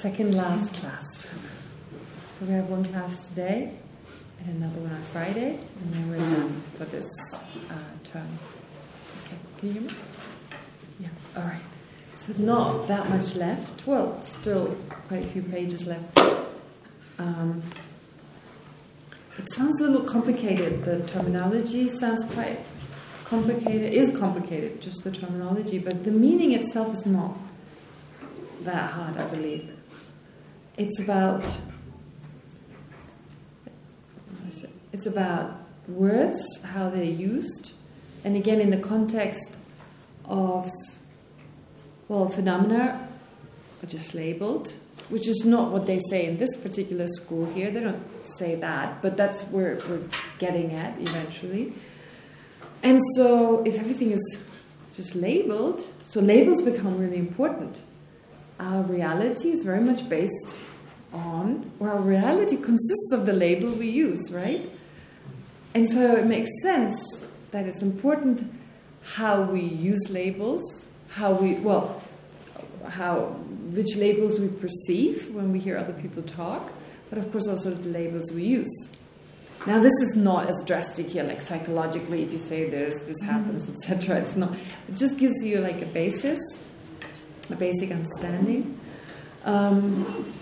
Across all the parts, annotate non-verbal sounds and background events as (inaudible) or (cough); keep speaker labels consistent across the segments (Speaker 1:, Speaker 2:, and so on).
Speaker 1: second last class. So we have one class today and another one on Friday, and then we're done for this uh, term. Okay, can you hear me? Yeah, all right. So not that much left. Well, still quite a few pages left. Um, it sounds a little complicated. The terminology sounds quite complicated. It is complicated, just the terminology, but the meaning itself is not that hard, I believe. It's about it's about words, how they're used, and again in the context of well, phenomena are just labeled, which is not what they say in this particular school here. They don't say that, but that's where we're getting at eventually. And so, if everything is just labeled, so labels become really important. Our reality is very much based on, our reality consists of the label we use, right? And so it makes sense that it's important how we use labels, how we, well, how, which labels we perceive when we hear other people talk, but of course also the labels we use. Now this is not as drastic here, like psychologically, if you say this, this happens, etc. It's not. It just gives you like a basis, a basic understanding. Um,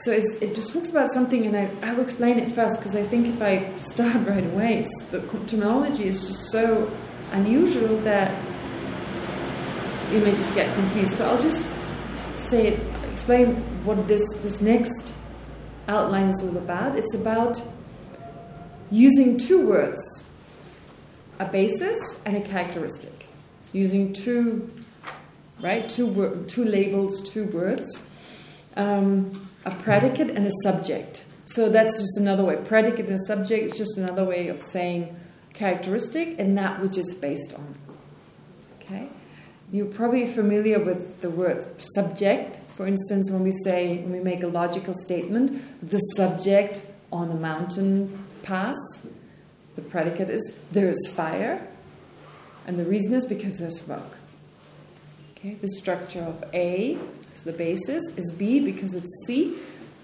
Speaker 1: so it, just talks about something, and I, I will explain it first because I think if I start (laughs) right away, the terminology is just so unusual that you may just get confused. So I'll just say explain what this this next outline is all about. It's about using two words, a basis and a characteristic. Using two, right, two, two labels, two words, um, a predicate and a subject. So that's just another way. Predicate and subject is just another way of saying characteristic and that which is based on. Okay? You're probably familiar with the word subject. For instance, when we say, when we make a logical statement, the subject on a mountain pass, the predicate is there is fire, and the reason is because there's smoke. Okay, the structure of A, so the basis, is B because it's C.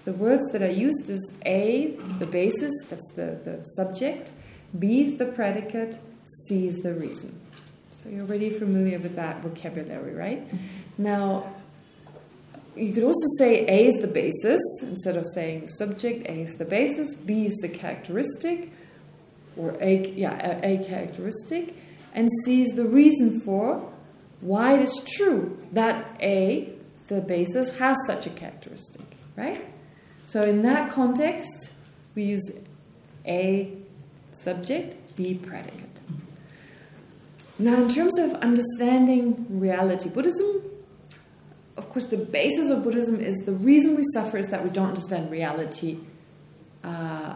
Speaker 1: The words that are used is A, the basis, that's the, the subject, B is the predicate, C is the reason. So you're already familiar with that vocabulary, right? Mm -hmm. Now, you could also say A is the basis, instead of saying subject, A is the basis, B is the characteristic, or A, yeah, a, a characteristic, and C is the reason for why it is true that A, the basis, has such a characteristic, right? So in that context, we use A subject, B predicate. Now, in terms of understanding reality, Buddhism of course, the basis of Buddhism is the reason we suffer is that we don't understand reality. Uh,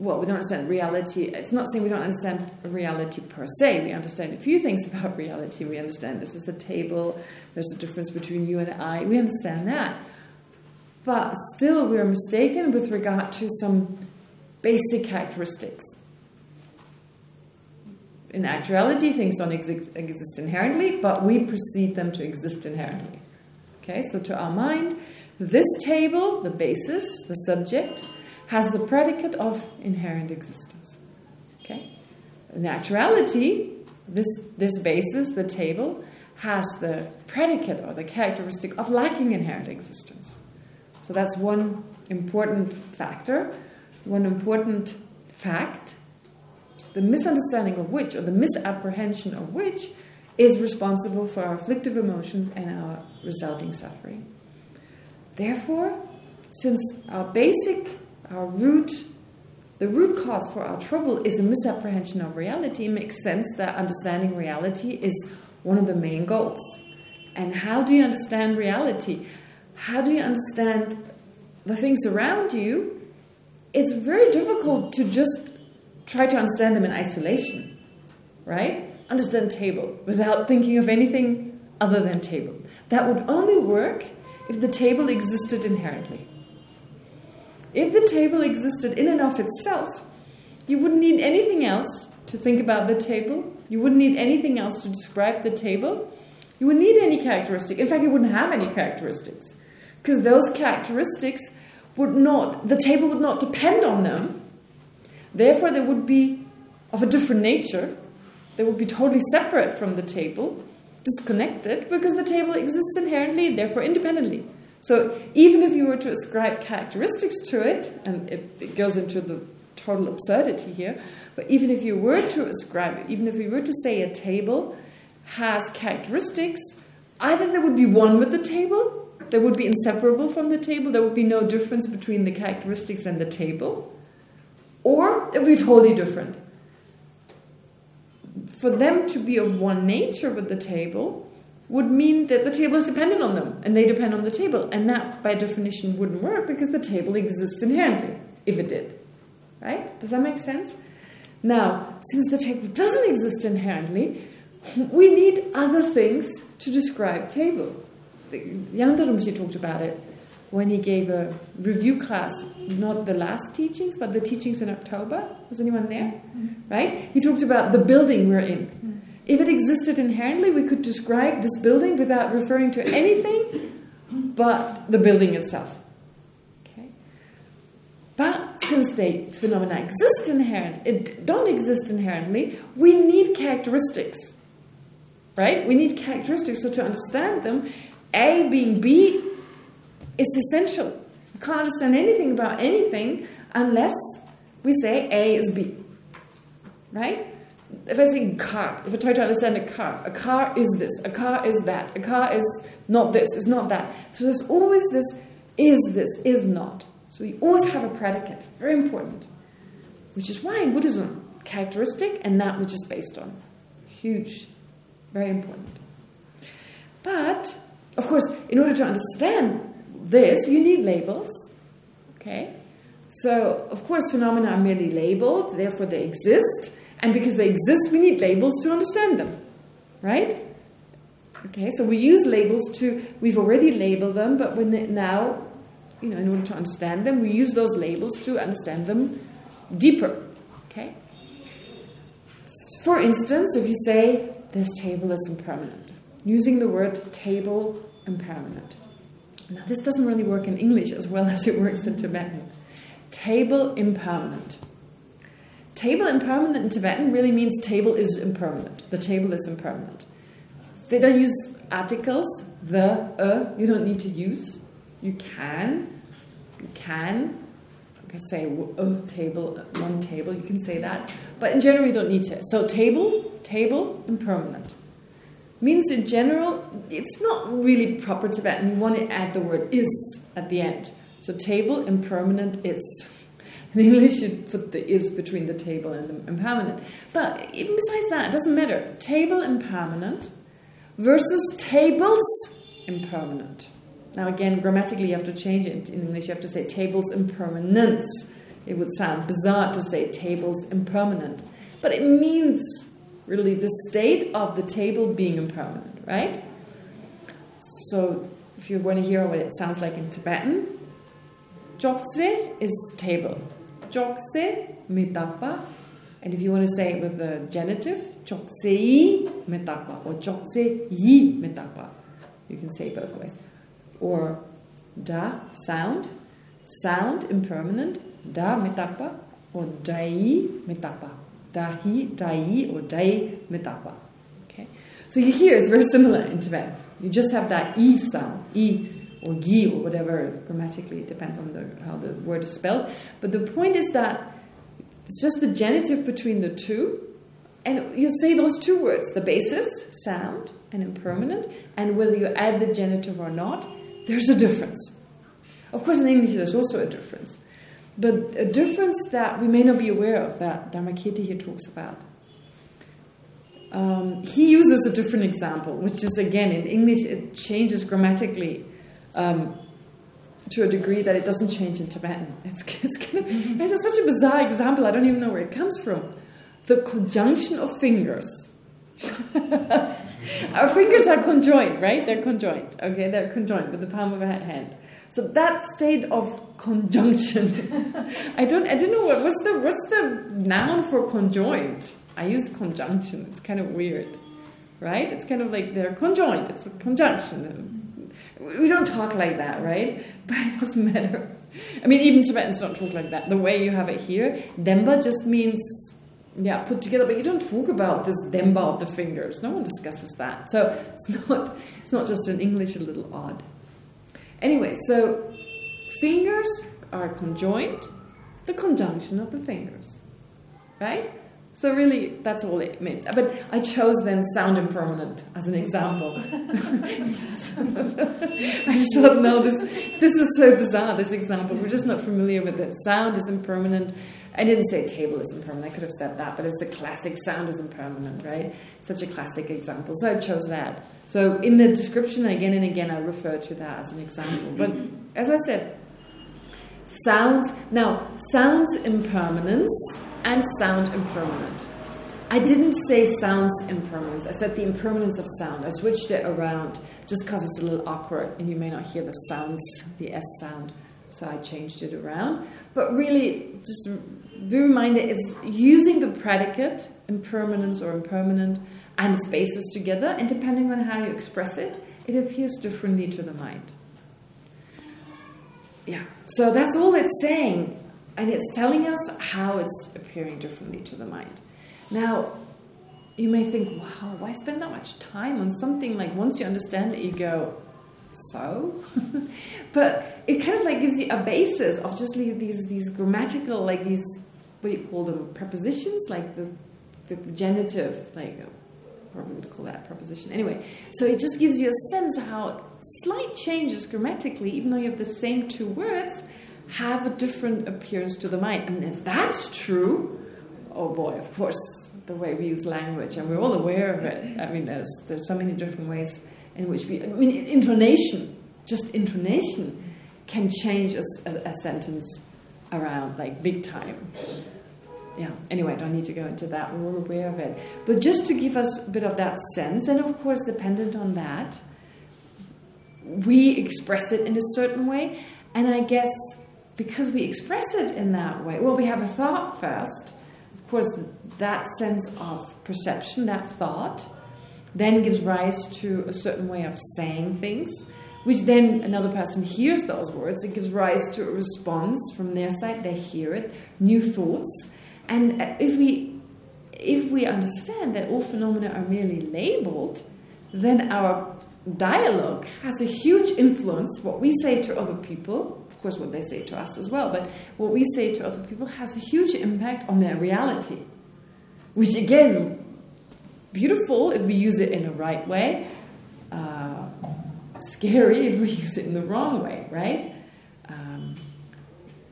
Speaker 1: well, we don't understand reality. It's not saying we don't understand reality per se. We understand a few things (laughs) about reality. We understand this is a table. There's a difference between you and I. We understand that. But still, we are mistaken with regard to some basic characteristics. In actuality, things don't exist, exist inherently, but we perceive them to exist inherently. Okay, so to our mind, this table, the basis, the subject, has the predicate of inherent existence. Okay? In actuality, this, this basis, the table, has the predicate or the characteristic of lacking inherent existence. So that's one important factor, one important fact, the misunderstanding of which, or the misapprehension of which, is responsible for our afflictive emotions and our resulting suffering. Therefore, since our basic, our root, the root cause for our trouble is a misapprehension of reality, it makes sense that understanding reality is one of the main goals. And how do you understand reality? How do you understand the things around you? It's very difficult to just try to understand them in isolation, right? understand table without thinking of anything other than table. That would only work if the table existed inherently. If the table existed in and of itself, you wouldn't need anything else to think about the table. You wouldn't need anything else to describe the table. You wouldn't need any characteristic. In fact, you wouldn't have any characteristics. because those characteristics would not, the table would not depend on them. Therefore, they would be of a different nature. They would be totally separate from the table, disconnected, because the table exists inherently, therefore independently. So even if you were to ascribe characteristics to it, and it, it goes into the total absurdity here, but even if you were to ascribe it, even if we were to say a table has characteristics, either there would be one with the table, they would be inseparable from the table, there would be no difference between the characteristics and the table, or it would be totally different. For them to be of one nature with the table would mean that the table is dependent on them, and they depend on the table, and that, by definition, wouldn't work because the table exists inherently, if it did. Right? Does that make sense? Now, since the table doesn't exist inherently, we need other things to describe table. Jan Rinpoche talked about it when he gave a review class, not the last teachings, but the teachings in October. Was anyone there? Mm -hmm. Right? He talked about the building we're in. Mm -hmm. If it existed inherently, we could describe this building without referring to anything but the building itself. Okay? But since the phenomena exist inherently, it don't exist inherently, we need characteristics right? We need characteristics. So to understand them, A being B is essential. We can't understand anything about anything unless we say A is B, right? If I say car, if I try to understand a car, a car is this, a car is that, a car is not this, is not that. So there's always this is this, is not. So you always have a predicate, very important. Which is why in Buddhism, characteristic and that which is based on. Huge very important. But, of course, in order to understand this, you need labels. Okay? So, of course, phenomena are merely labeled, therefore they exist. And because they exist, we need labels to understand them. Right? Okay, so we use labels to, we've already labeled them, but when now, you know, in order to understand them, we use those labels to understand them deeper. Okay? For instance, if you say, this table is impermanent. Using the word table impermanent. Now, this doesn't really work in English as well as it works in Tibetan. Table impermanent. Table impermanent in Tibetan really means table is impermanent. The table is impermanent. They don't use articles, the, uh, you don't need to use. You can, you can, you can say a table, one table, you can say that. But in general, you don't need to. So table, table, impermanent. Means in general, it's not really proper Tibetan. You want to add the word is at the end. So table, impermanent, is. (laughs) In English, you put the is between the table and the impermanent. But even besides that, it doesn't matter. Table impermanent versus tables impermanent. Now again, grammatically you have to change it. In English you have to say tables impermanence. It would sound bizarre to say tables impermanent. But it means really the state of the table being impermanent, right? So if you want to hear what it sounds like in Tibetan, Jokse is table. Jokse mitapa. And if you want to say it with the genitive, Joksei mitapa or Jokse yi mitapa. You can say both ways. Or da, sound. Sound, impermanent. Da mitapa or dai mitapa dahi, dai, or dai mitapa. Okay, so you hear it's very similar in Tibetan. You just have that e sound, e or gi or whatever grammatically. It depends on the, how the word is spelled. But the point is that it's just the genitive between the two, and you say those two words: the basis, sound, and impermanent, and whether you add the genitive or not, there's a difference. Of course, in English, there's also a difference. But a difference that we may not be aware of that Dharmakirti here talks about. Um, he uses a different example, which is again in English it changes grammatically um, to a degree that it doesn't change in Tibetan. It's, it's, kind of, it's such a bizarre example. I don't even know where it comes from. The conjunction of fingers. (laughs) Our fingers are conjoined, right? They're conjoined. Okay, they're conjoined with the palm of a hand. So that state of conjunction, (laughs) I don't, I don't know what what's the what's the noun for conjoined. I used conjunction. It's kind of weird, right? It's kind of like they're conjoined. It's a conjunction. We don't talk like that, right? But it doesn't matter. I mean, even Tibetans don't talk like that. The way you have it here, Demba just means, yeah, put together. But you don't talk about this Demba of the fingers. No one discusses that. So (laughs) it's not, it's not just in English a little odd. Anyway, so fingers are conjoined, the conjunction of the fingers, right? So really, that's all it meant. But I chose then sound impermanent as an example. (laughs) I just thought, no, this this is so bizarre, this example. We're just not familiar with it. Sound is impermanent. I didn't say table is impermanent. I could have said that, but it's the classic sound is impermanent, right? Such a classic example. So I chose that. So in the description, again and again, I refer to that as an example. But as I said, sounds... Now, sounds impermanence and sound impermanent. I didn't say sounds impermanence. I said the impermanence of sound. I switched it around just because it's a little awkward and you may not hear the sounds, the S sound. So I changed it around. But really, just be reminded, it's using the predicate, impermanence or impermanent, and its basis together. And depending on how you express it, it appears differently to the mind. Yeah. So that's all it's saying. And it's telling us how it's appearing differently to the mind. Now, you may think, wow, why spend that much time on something like once you understand it, you go, so? (laughs) but it kind of like gives you a basis of just these these grammatical, like these, what do you call them, prepositions, like the, the genitive, like, probably would call that preposition. Anyway, so it just gives you a sense of how slight changes grammatically, even though you have the same two words, have a different appearance to the mind. And if that's true, oh boy, of course, the way we use language, and we're all aware of it. I mean, there's there's so many different ways in which we, I mean, intonation, just intonation, can change a, a, a sentence around, like big time. Yeah, anyway, I don't need to go into that, we're all aware of it. But just to give us a bit of that sense, and of course, dependent on that, we express it in a certain way, and I guess because we express it in that way, well, we have a thought first. Of course, that sense of perception, that thought, then gives rise to a certain way of saying things, which then another person hears those words. It gives rise to a response from their side. They hear it, new thoughts. And if we, if we understand that all phenomena are merely labeled, then our dialogue has a huge influence, what we say to other people, of course, what they say to us as well. But what we say to other people has a huge impact on their reality. Which, again, beautiful if we use it in the right way. Uh, scary (laughs) if we use it in the wrong way, right? Um,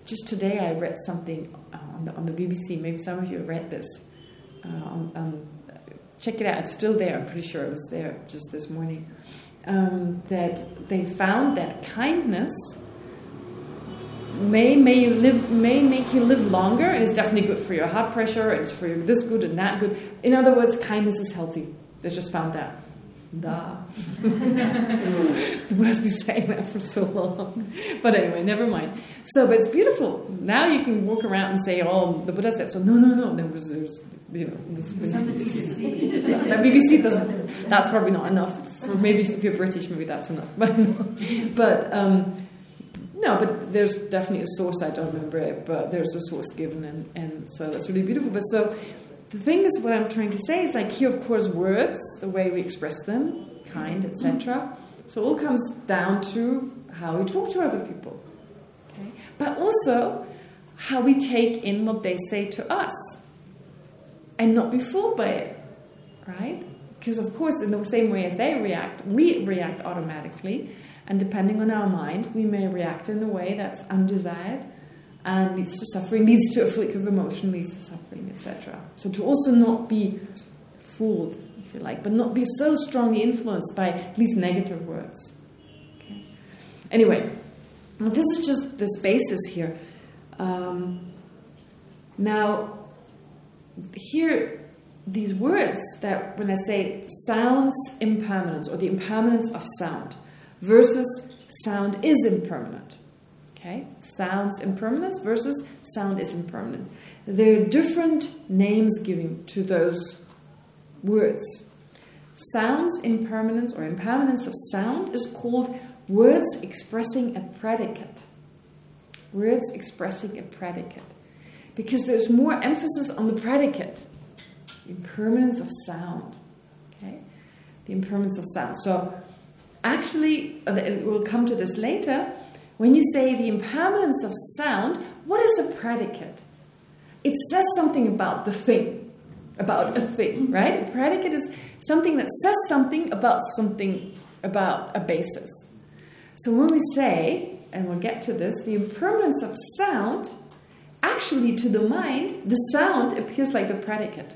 Speaker 1: just today I read something uh, on, the, on the BBC. Maybe some of you have read this. Uh, um, check it out. It's still there. I'm pretty sure it was there just this morning. Um, that they found that kindness may may you live may make you live longer and it's definitely good for your heart pressure it's for you this good and that good in other words kindness is healthy they just found that Duh. the Buddha's been saying that for so long. But anyway, never mind. So, but it's beautiful. Now you can walk around and say, oh, the Buddha said so. No, no, no. There was, there's, you know, this, BBC. the BBC (laughs) doesn't, that's probably not enough. For maybe if you're British, maybe that's enough. But, (laughs) but um, no, but there's definitely a source, I don't remember it, but there's a source given, and, and so that's really beautiful. But so the thing is, what I'm trying to say is like here, of course, words, the way we express them, kind, etc. Mm-hmm. So it all comes down to how we talk to other people. Okay? But also how we take in what they say to us and not be fooled by it, right? Because, of course, in the same way as they react, we react automatically. And depending on our mind, we may react in a way that's undesired and leads to suffering, leads to afflictive emotion, leads to suffering, etc. So to also not be fooled, if you like, but not be so strongly influenced by at least negative words. Okay. Anyway, this is just this basis here. Um, now, here, these words that when I say sounds impermanence or the impermanence of sound, versus sound is impermanent. Okay? Sound's impermanence versus sound is impermanent. There are different names given to those words. Sound's impermanence or impermanence of sound is called words expressing a predicate. Words expressing a predicate. Because there's more emphasis on the predicate. Impermanence of sound. Okay? The impermanence of sound. So, actually, uh, we'll come to this later. When you say the impermanence of sound, what is a predicate? It says something about the thing, about a thing, right? A predicate is something that says something about something, about a basis. So when we say, and we'll get to this, the impermanence of sound, actually to the mind, the sound appears like the predicate.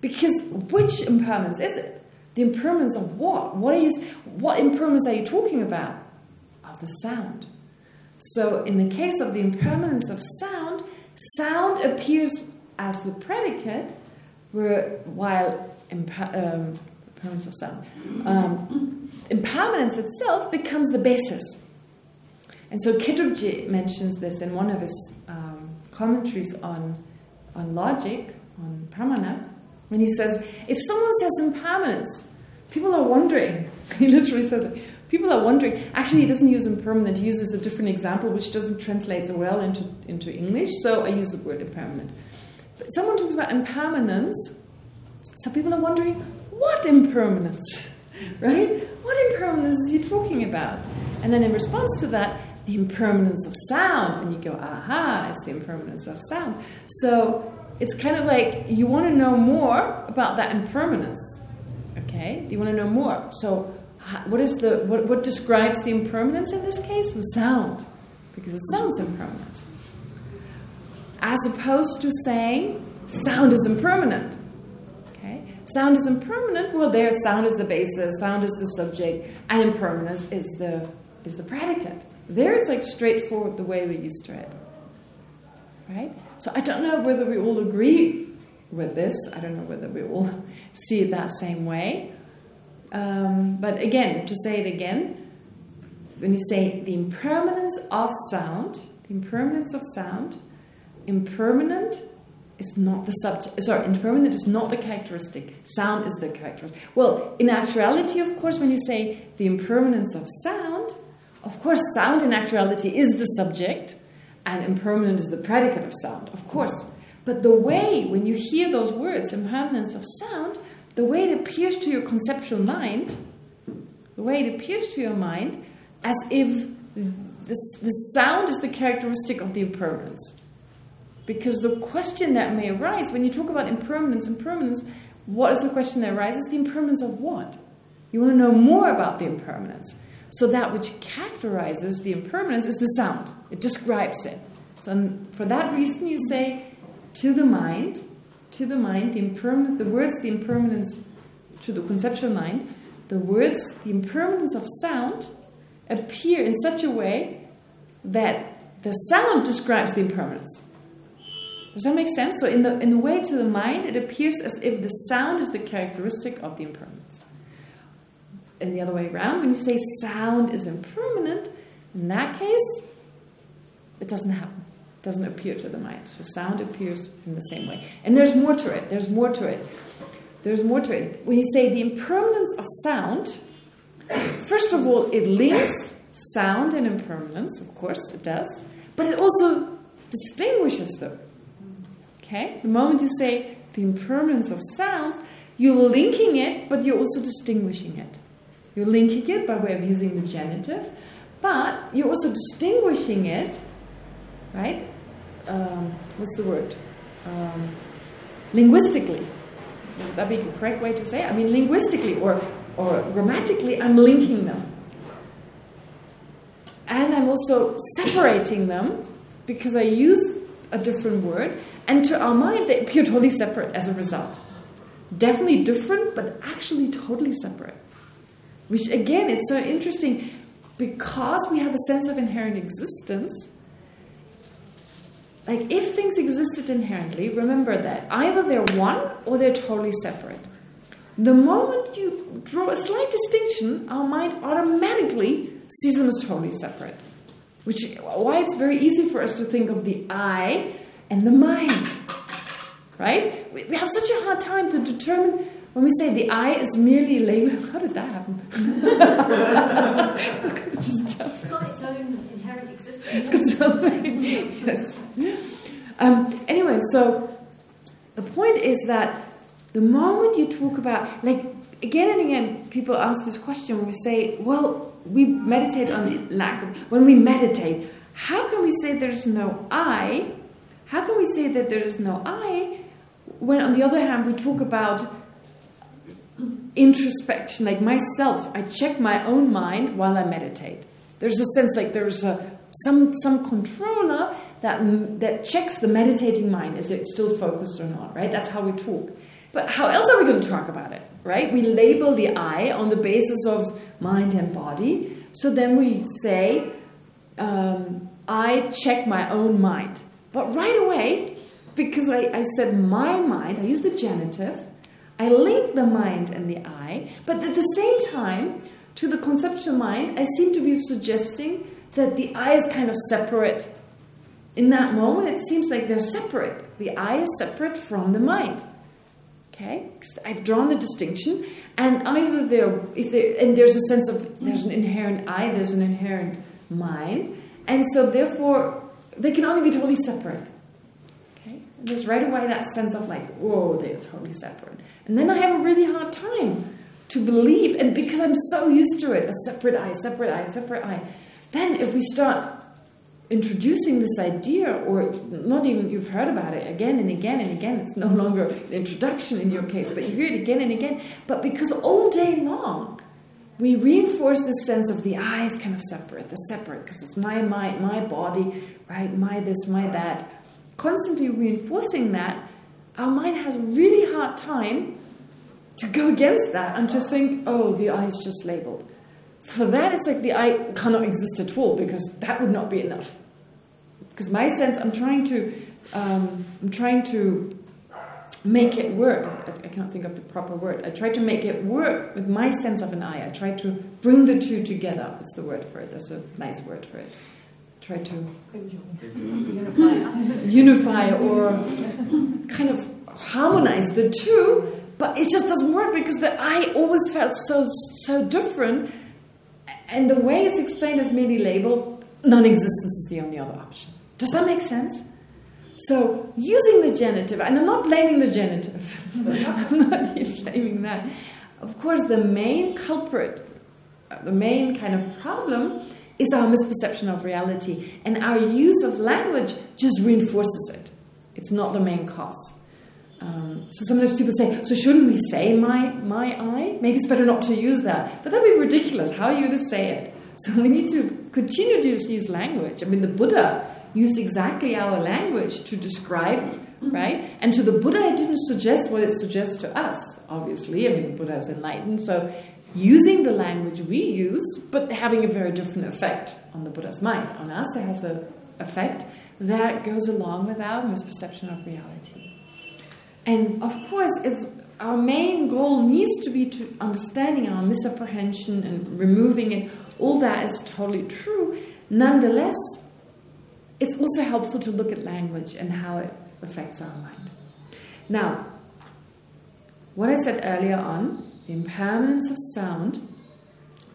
Speaker 1: Because which impermanence is it? The impermanence of what? What are you? What impermanence are you talking about? Of the sound. So in the case of the impermanence of sound, sound appears as the predicate, where, while um, impermanence of sound, um, impermanence itself becomes the basis. And so Khedrubje mentions this in one of his um, commentaries on on logic, on pramana, when he says, if someone says impermanence, people are wondering. (laughs) he literally says, people are wondering. Actually, he doesn't use impermanent. He uses a different example, which doesn't translate well into into English. So I use the word impermanent. But someone talks about impermanence, so people are wondering, what impermanence, (laughs) right? What impermanence is he talking about? And then in response to that, the impermanence of sound. And you go, aha, it's the impermanence of sound. So it's kind of like you want to know more about that impermanence. Okay? You want to know more. So what is the what, what describes the impermanence in this case? The sound. Because it sounds impermanence. As opposed to saying sound is impermanent. Okay? Sound is impermanent. Well, there sound is the basis, sound is the subject, and impermanence is the is the predicate. There it's like straightforward the way we're used to it. Right? So I don't know whether we all agree with this. I don't know whether we all (laughs) see it that same way. Um, but again, to say it again, when you say the impermanence of sound, the impermanence of sound, impermanent is not the subject. Sorry, impermanent is not the characteristic. Sound is the characteristic. Well, in actuality, of course, when you say the impermanence of sound, of course, sound in actuality is the subject, and impermanent is the predicate of sound, of course. But the way, when you hear those words, impermanence of sound, the way it appears to your conceptual mind, the way it appears to your mind, as if this, the sound is the characteristic of the impermanence. Because the question that may arise, when you talk about impermanence, impermanence, what is the question that arises? The impermanence of what? You want to know more about the impermanence. So that which characterizes the impermanence is the sound. It describes it. So for that reason you say, to the mind, to the mind, the impermanence, the words, the impermanence, to the conceptual mind, the words, the impermanence of sound appear in such a way that the sound describes the impermanence. Does that make sense? So in the in the way to the mind, it appears as if the sound is the characteristic of the impermanence and the other way around. When you say sound is impermanent, in that case, it doesn't happen. Doesn't appear to the mind. So sound appears in the same way. And there's more to it. There's more to it. There's more to it. When you say the impermanence of sound, first of all, it links sound and impermanence. Of course, it does. But it also distinguishes them. Okay? The moment you say the impermanence of sound, you're linking it, but you're also distinguishing it. You're linking it by way of using the genitive, but you're also distinguishing it, right? Um, what's the word? Um, linguistically. Would that be the correct way to say it? I mean, linguistically or, or grammatically, I'm linking them. And I'm also separating them because I use a different word. And to our mind, they appear totally separate as a result. Definitely different, but actually totally separate. Which again, it's so interesting because we have a sense of inherent existence. Like if things existed inherently, remember that either they're one or they're totally separate. The moment you draw a slight distinction, our mind automatically sees them as totally separate. Which why it's very easy for us to think of the I and the mind. Right? We have such a hard time to determine when we say the I is merely labeled, (laughs) how did that happen? (laughs)
Speaker 2: it's got its own inherent existence.
Speaker 1: It's got its own, yes. (laughs) Um, anyway, so the point is that the moment you talk about, like, again and again, people ask this question we say, well, we meditate on lack when we meditate, how can we say there's no I? How can we say that there is no I when, on the other hand, we talk about introspection, like myself, I check my own mind while I meditate. There's a sense like there's a some some controller that that checks the meditating mind is it still focused or not, right? That's how we talk. But how else are we going to talk about it, right? We label the I on the basis of mind and body. So then we say, um, I check my own mind. But right away, because I, I said my mind, I use the genitive, I link the mind and the I, but at the same time, to the conceptual mind, I seem to be suggesting that the I is kind of separate. In that moment, it seems like they're separate. The I is separate from the mind. Okay, I've drawn the distinction, and either there, if there, and there's a sense of there's an inherent I, there's an inherent mind, and so therefore they can only be totally separate. Okay, and there's right away that sense of like, whoa, they're totally separate, and then I have a really hard time to believe, and because I'm so used to it, a separate I, separate I, separate I, then if we start introducing this idea, or not even you've heard about it again and again and again, it's no longer an introduction in your case, but you hear it again and again, but because all day long we reinforce this sense of the I is kind of separate, the separate, because it's my mind, my body, right, my this, my that, constantly reinforcing that, our mind has a really hard time to go against that and to think, oh, the I is just labeled. For that, it's like the I cannot exist at all because that would not be enough. Because my sense, I'm trying to, um, I'm trying to make it work. I, I, cannot think of the proper word. I try to make it work with my sense of an I. I try to bring the two together. What's the word for it? There's a nice word for it. Try to unify, unify or kind of harmonize the two, but it just doesn't work because the I always felt so so different. And the way it's explained as merely labeled, non-existence is the only other option. Does that make sense? So, using the genitive, and I'm not blaming the genitive, (laughs) I'm not (laughs) blaming that. Of course, the main culprit, uh, the main kind of problem is our misperception of reality, and our use of language just reinforces it. It's not the main cause. Um, so sometimes people say, so shouldn't we say my, my I? Maybe it's better not to use that. But that'd be ridiculous. How are you going to say it? So (laughs) we need to continue to use language. I mean, the Buddha used exactly our language to describe, right? And to the Buddha, it didn't suggest what it suggests to us, obviously. I mean, the Buddha is enlightened, so using the language we use, but having a very different effect on the Buddha's mind. On us, it has an effect that goes along with our misperception of reality. And of course, it's our main goal needs to be to understanding our misapprehension and removing it. All that is totally true. Nonetheless, it's also helpful to look at language and how it affects our mind. Now, what I said earlier on, the impermanence of sound,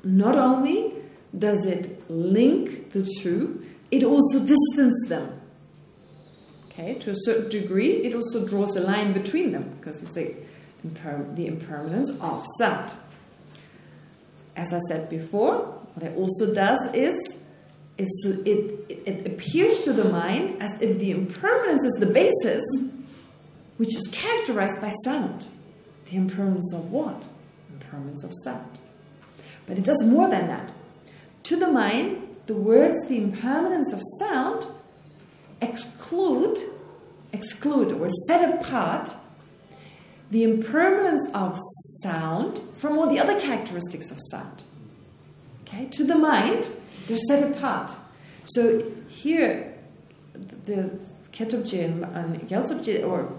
Speaker 1: not only does it link the two, it also distances them. Okay, to a certain degree, it also draws a line between them because it's like the impermanence of sound. As I said before, what it also does is is it, it appears to the mind as if the impermanence is the basis, which is characterized by sound. The impermanence of what? Impermanence of sound. But it does more than that. To the mind, the words the impermanence of sound exclude, exclude or set apart the impermanence of sound from all the other characteristics of sound. Okay, to the mind, they're set apart. So here, the Khedrubje and Gyaltsabje, or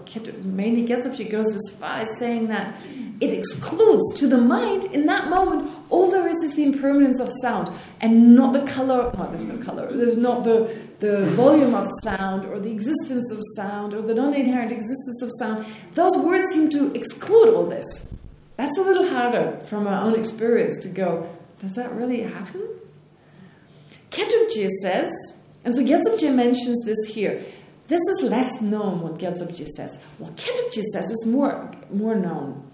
Speaker 1: mainly Gyaltsabje, goes as far as saying that it excludes to the mind, in that moment, all there is is the impermanence of sound, and not the color, no, there's no color, there's not the, the volume of sound, or the existence of sound, or the non-inherent existence of sound. Those words seem to exclude all this. That's a little harder from our own experience to go, does that really happen? Khedrubje says, and so Gyaltsabje mentions this here. This is less known what Gyaltsabje says. What Khedrubje says is more, more known.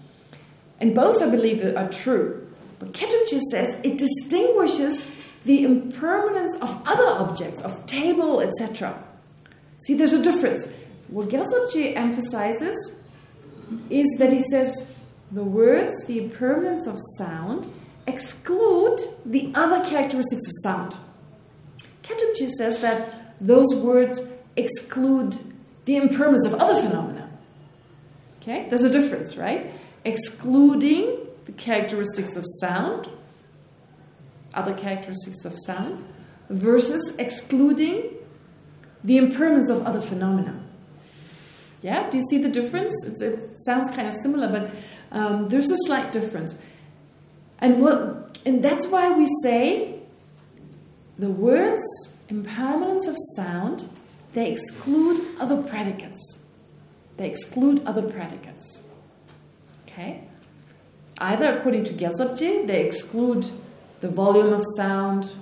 Speaker 1: And both, I believe, are true. But Khedrubje says it distinguishes the impermanence of other objects, of table, etc. See, there's a difference. What Gyaltsabje emphasizes is that he says the words, the impermanence of sound, exclude the other characteristics of sound. Khedrubje says that those words exclude the impermanence of other phenomena. Okay, there's a difference, right? Excluding the characteristics of sound, other characteristics of sound, versus excluding the impermanence of other phenomena. Yeah, do you see the difference? It, it sounds kind of similar, but um, there's a slight difference. And what, and that's why we say the words impermanence of sound, they exclude other predicates. They exclude other predicates. Okay? Either according to Gyaltsabje, they exclude the volume of sound,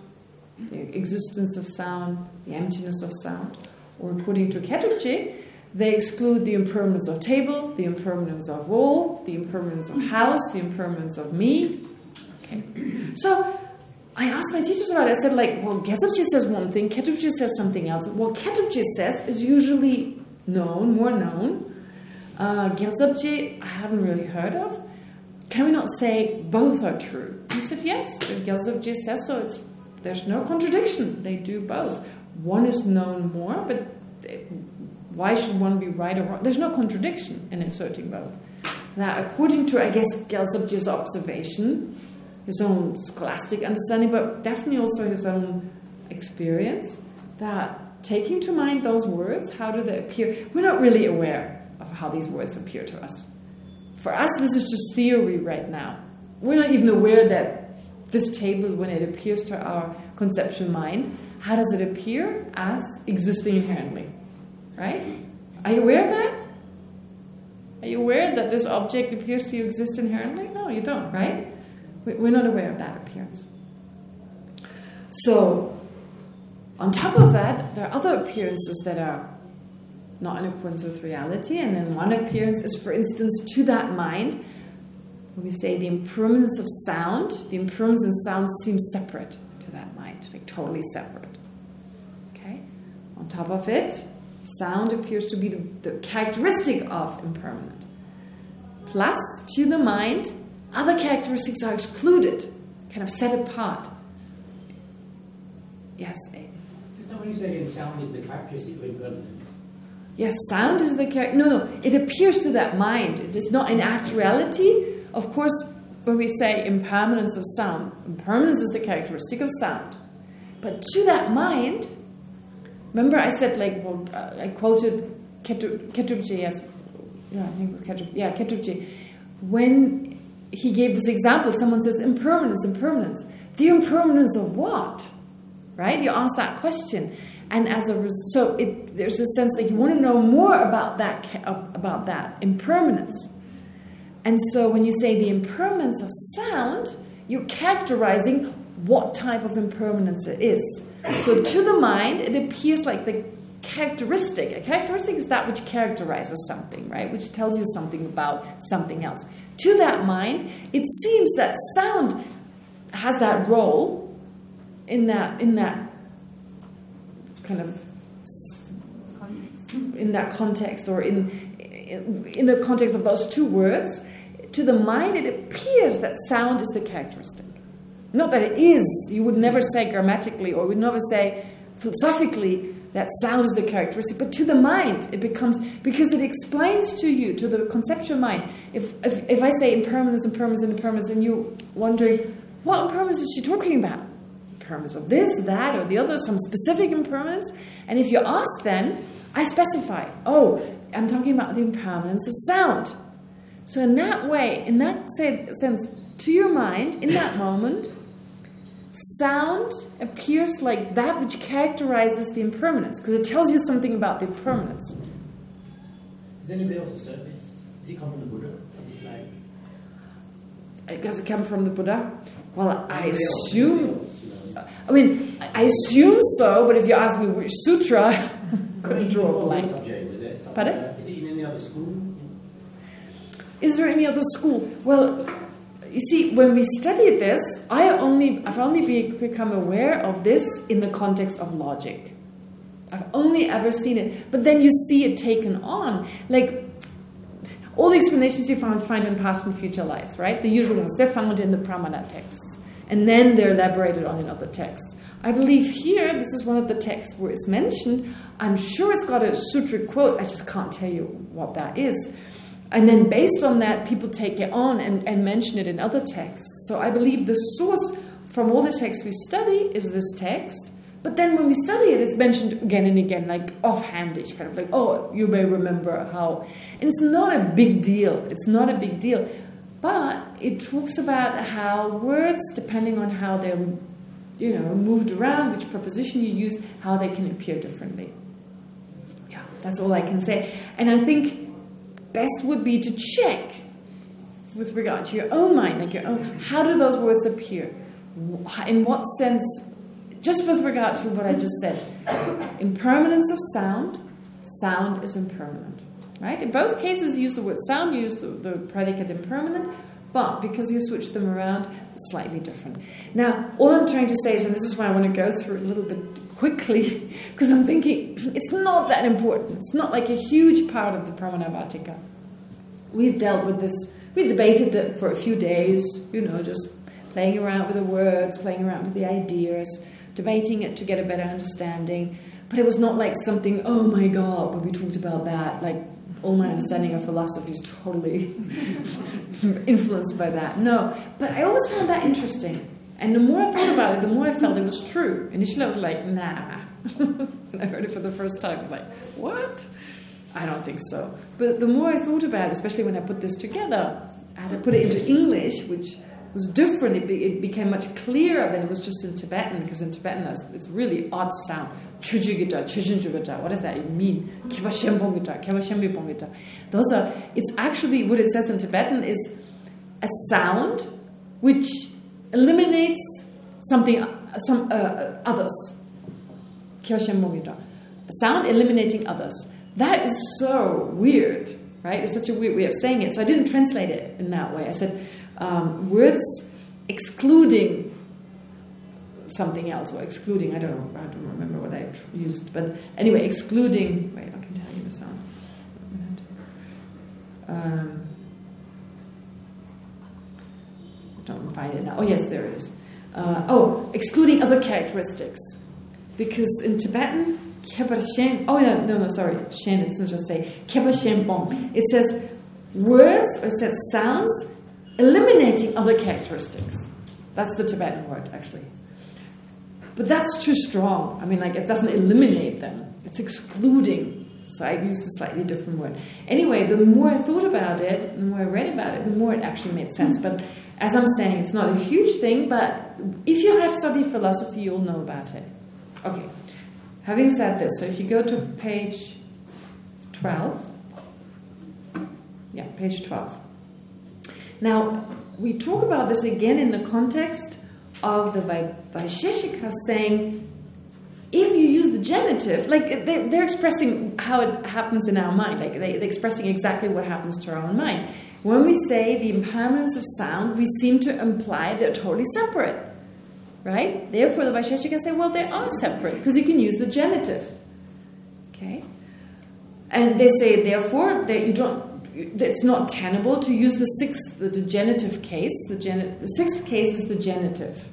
Speaker 1: the existence of sound, the emptiness of sound. Or according to Khedrubje, they exclude the impermanence of table, the impermanence of wall, the impermanence of house, the impermanence of me. Okay. So I asked my teachers about it. I said, like, well, Gyaltsabje says one thing, Khedrubje says something else. What Khedrubje says is usually known, more known. Uh, I haven't really heard of. Can we not say both are true? He said, yes, if says so, it's, there's no contradiction. They do both. One is known more, but why should one be right or wrong? There's no contradiction in asserting both. Now, according to, I guess, Gyaltsabje's observation, his own scholastic understanding, but definitely also his own experience, that taking to mind those words, how do they appear? We're not really aware of how these words appear to us. For us, this is just theory right now. We're not even aware that this table, when it appears to our conception mind, how does it appear? As existing inherently. Right? Are you aware of that? Are you aware that this object appears to you exist inherently? No, you don't, right? We're not aware of that appearance. So, on top of that, there are other appearances that are not in accordance with reality. And then one appearance is, for instance, to that mind, when we say the impermanence of sound, the impermanence of sound seems separate to that mind, like totally separate. Okay? On top of it, sound appears to be the, the characteristic of impermanent. Plus, to the mind, other characteristics are excluded, kind of set apart. Yes,
Speaker 3: A. Just not when you say sound is the characteristic.
Speaker 1: Yes, sound is the character. No, no, it appears to that mind. It is not in actuality. Of course, when we say impermanence of sound, impermanence is the characteristic of sound. But to that mind, remember I said, like, well, uh, I quoted Khedrubje as, yeah, I think it was Khedrubje, yeah, Khedrubje. When he gave this example. Someone says impermanence, impermanence. The impermanence of what? Right? You ask that question, and as a result, so it, there's a sense that you want to know more about that about that impermanence. And so when you say the impermanence of sound, you're characterizing what type of impermanence it is. So to the mind, it appears like the characteristic. A characteristic is that which characterizes something, right? Which tells you something about something else. To that mind, it seems that sound has that role in that in that kind of in that context or in in the context of those two words to the mind it appears that sound is the characteristic not that it is you would never say grammatically or would never say philosophically that sound is the characteristic, but to the mind it becomes, because it explains to you, to the conceptual mind, if, if, if I say impermanence, impermanence, and impermanence, and you're wondering, what impermanence is she talking about? Impermanence of this, that, or the other, some specific impermanence, and if you ask then, I specify, oh, I'm talking about the impermanence of sound. So in that way, in that sense, to your mind, in that moment, sound appears like that which characterizes the impermanence, because it tells you something about the impermanence.
Speaker 3: Does anybody else assert this? Does he come from the Buddha? Like...
Speaker 1: does it come from the Buddha? Well, I assume. I mean, I assume so. But if you ask me which sutra, (laughs) I couldn't draw a blank. Pardon?
Speaker 3: Is it in any other school?
Speaker 1: Is there any other school? Well, you see, when we studied this, I only I've only be, become aware of this in the context of logic. I've only ever seen it, but then you see it taken on, like all the explanations you find find in past and future lives, right? The usual ones they're found in the Pramana texts, and then they're elaborated on in other texts. I believe here, this is one of the texts where it's mentioned. I'm sure it's got a sutra quote. I just can't tell you what that is. And then based on that, people take it on and, and mention it in other texts. So I believe the source from all the texts we study is this text. But then when we study it, it's mentioned again and again, like offhandish, kind of like, oh, you may remember how. And it's not a big deal. It's not a big deal. But it talks about how words, depending on how they're, you know, moved around, which preposition you use, how they can appear differently. Yeah, that's all I can say. And I think best would be to check with regard to your own mind, like your own, how do those words appear? In what sense, just with regard to what I just said, impermanence of sound, sound is impermanent, right? In both cases, you use the word sound, you use the, the predicate impermanent, but because you switch them around, it's slightly different. Now, all I'm trying to say is, and this is why I want to go through it a little bit quickly, (laughs) because I'm thinking it's not that important. It's not like a huge part of the Pramanavartika. We've dealt with this, we debated it for a few days, you know, just playing around with the words, playing around with the ideas, debating it to get a better understanding. But it was not like something, oh my God, when we talked about that, like all my understanding of philosophy is totally (laughs) influenced by that. No, but I always found that interesting. And the more I thought about it, the more I felt it was true. Initially, I was like, nah. (laughs) I heard it for the first time, I was like, what? I don't think so. But the more I thought about it, especially when I put this together, I had to put it into English, which was different. It, be, it became much clearer than it was just in Tibetan, because in Tibetan, it's really odd sound. What does that mean? Those are, it's actually, what it says in Tibetan is a sound which eliminates something, some uh, others. Sound eliminating others. That is so weird, right? It's such a weird way of saying it. So I didn't translate it in that way. I said um, words excluding something else or excluding. I don't know. I don't remember what I used, but anyway, excluding. Wait, I can tell you the sound. Um, don't find it now. Oh yes, there is. Uh, oh, excluding other characteristics, because in Tibetan, oh yeah, no, no, sorry, shen. It doesn't just say bong. It says words or it says sounds eliminating other characteristics. That's the Tibetan word, actually. But that's too strong. I mean, like, it doesn't eliminate them. It's excluding. So I used a slightly different word. Anyway, the more I thought about it, the more I read about it, the more it actually made sense. But as I'm saying, it's not a huge thing, but if you have studied philosophy, you'll know about it. Okay. Having said this, so if you go to page 12, yeah, page 12. Now, we talk about this again in the context of the Vaisheshikas saying, if you use the genitive, like they're, they're expressing how it happens in our mind, like they, are expressing exactly what happens to our own mind. When we say the impermanence of sound, we seem to imply they're totally separate, right? Therefore, the Vaisheshikas say, well, they are separate because you can use the genitive, okay? And they say, therefore, that you don't it's not tenable to use the sixth, the, the genitive case. The, geni the sixth case is the genitive.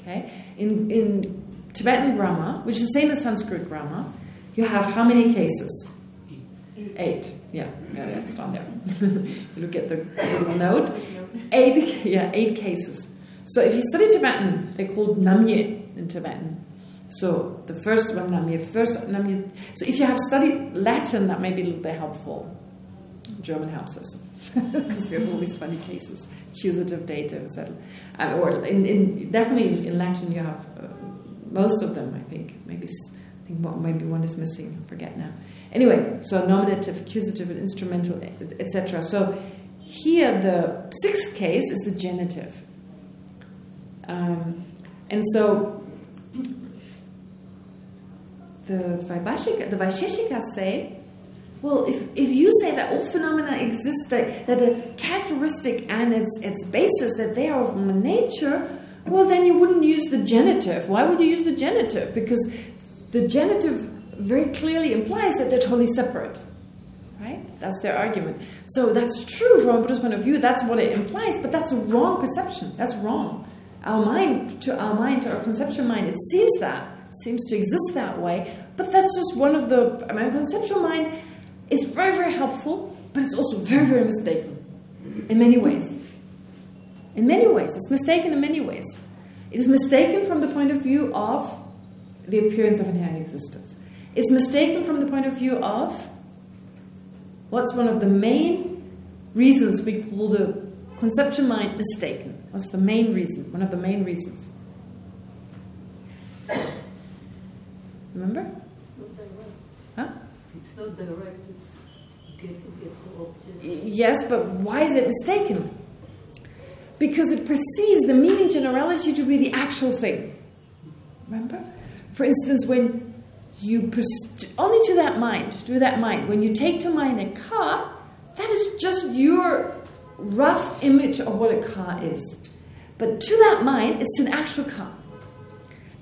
Speaker 1: Okay, in in Tibetan grammar, which is the same as Sanskrit grammar, you have how many cases? Eight. Yeah, yeah, that's down there. (laughs) you look at the little note. Eight. Yeah, eight cases. So if you study Tibetan, they're called namye in Tibetan. So the first one namye, first namye. So if you have studied Latin, that may be a little bit helpful. German helps us (laughs) because we have all these funny cases, accusative dative, etc. Uh, or in, in, definitely in Latin you have uh, most of them. I think maybe I think maybe one is missing. I forget now. Anyway, so nominative, accusative, instrumental, etc. So here the sixth case is the genitive. Um, and so the Vaibhashika, the Vaisheshikas say, well, if, if you say that all phenomena exist, that, that a characteristic and its, its basis, that they are of nature, well, then you wouldn't use the genitive. Why would you use the genitive? Because the genitive very clearly implies that they're totally separate. Right? That's their argument. So that's true from a Buddhist point of view. That's what it implies, but that's a wrong perception. That's wrong. Our mind, to our mind, to our conceptual mind, it seems that, seems to exist that way, but that's just one of the, I mean, conceptual mind is very, very helpful, but it's also very, very mistaken in many ways. In many ways. It's mistaken in many ways. It is mistaken from the point of view of the appearance of inherent existence. It's mistaken from the point of view of what's one of the main reasons we call the conceptual mind mistaken. What's the main reason? One of the main reasons. Remember?
Speaker 4: It's not direct, it's object.
Speaker 1: Yes, but why is it mistaken? Because it perceives the meaning generality to be the actual thing. Remember? For instance, when you only to that mind, to that mind, when you take to mind a car, that is just your rough image of what a car is. But to that mind, it's an actual car.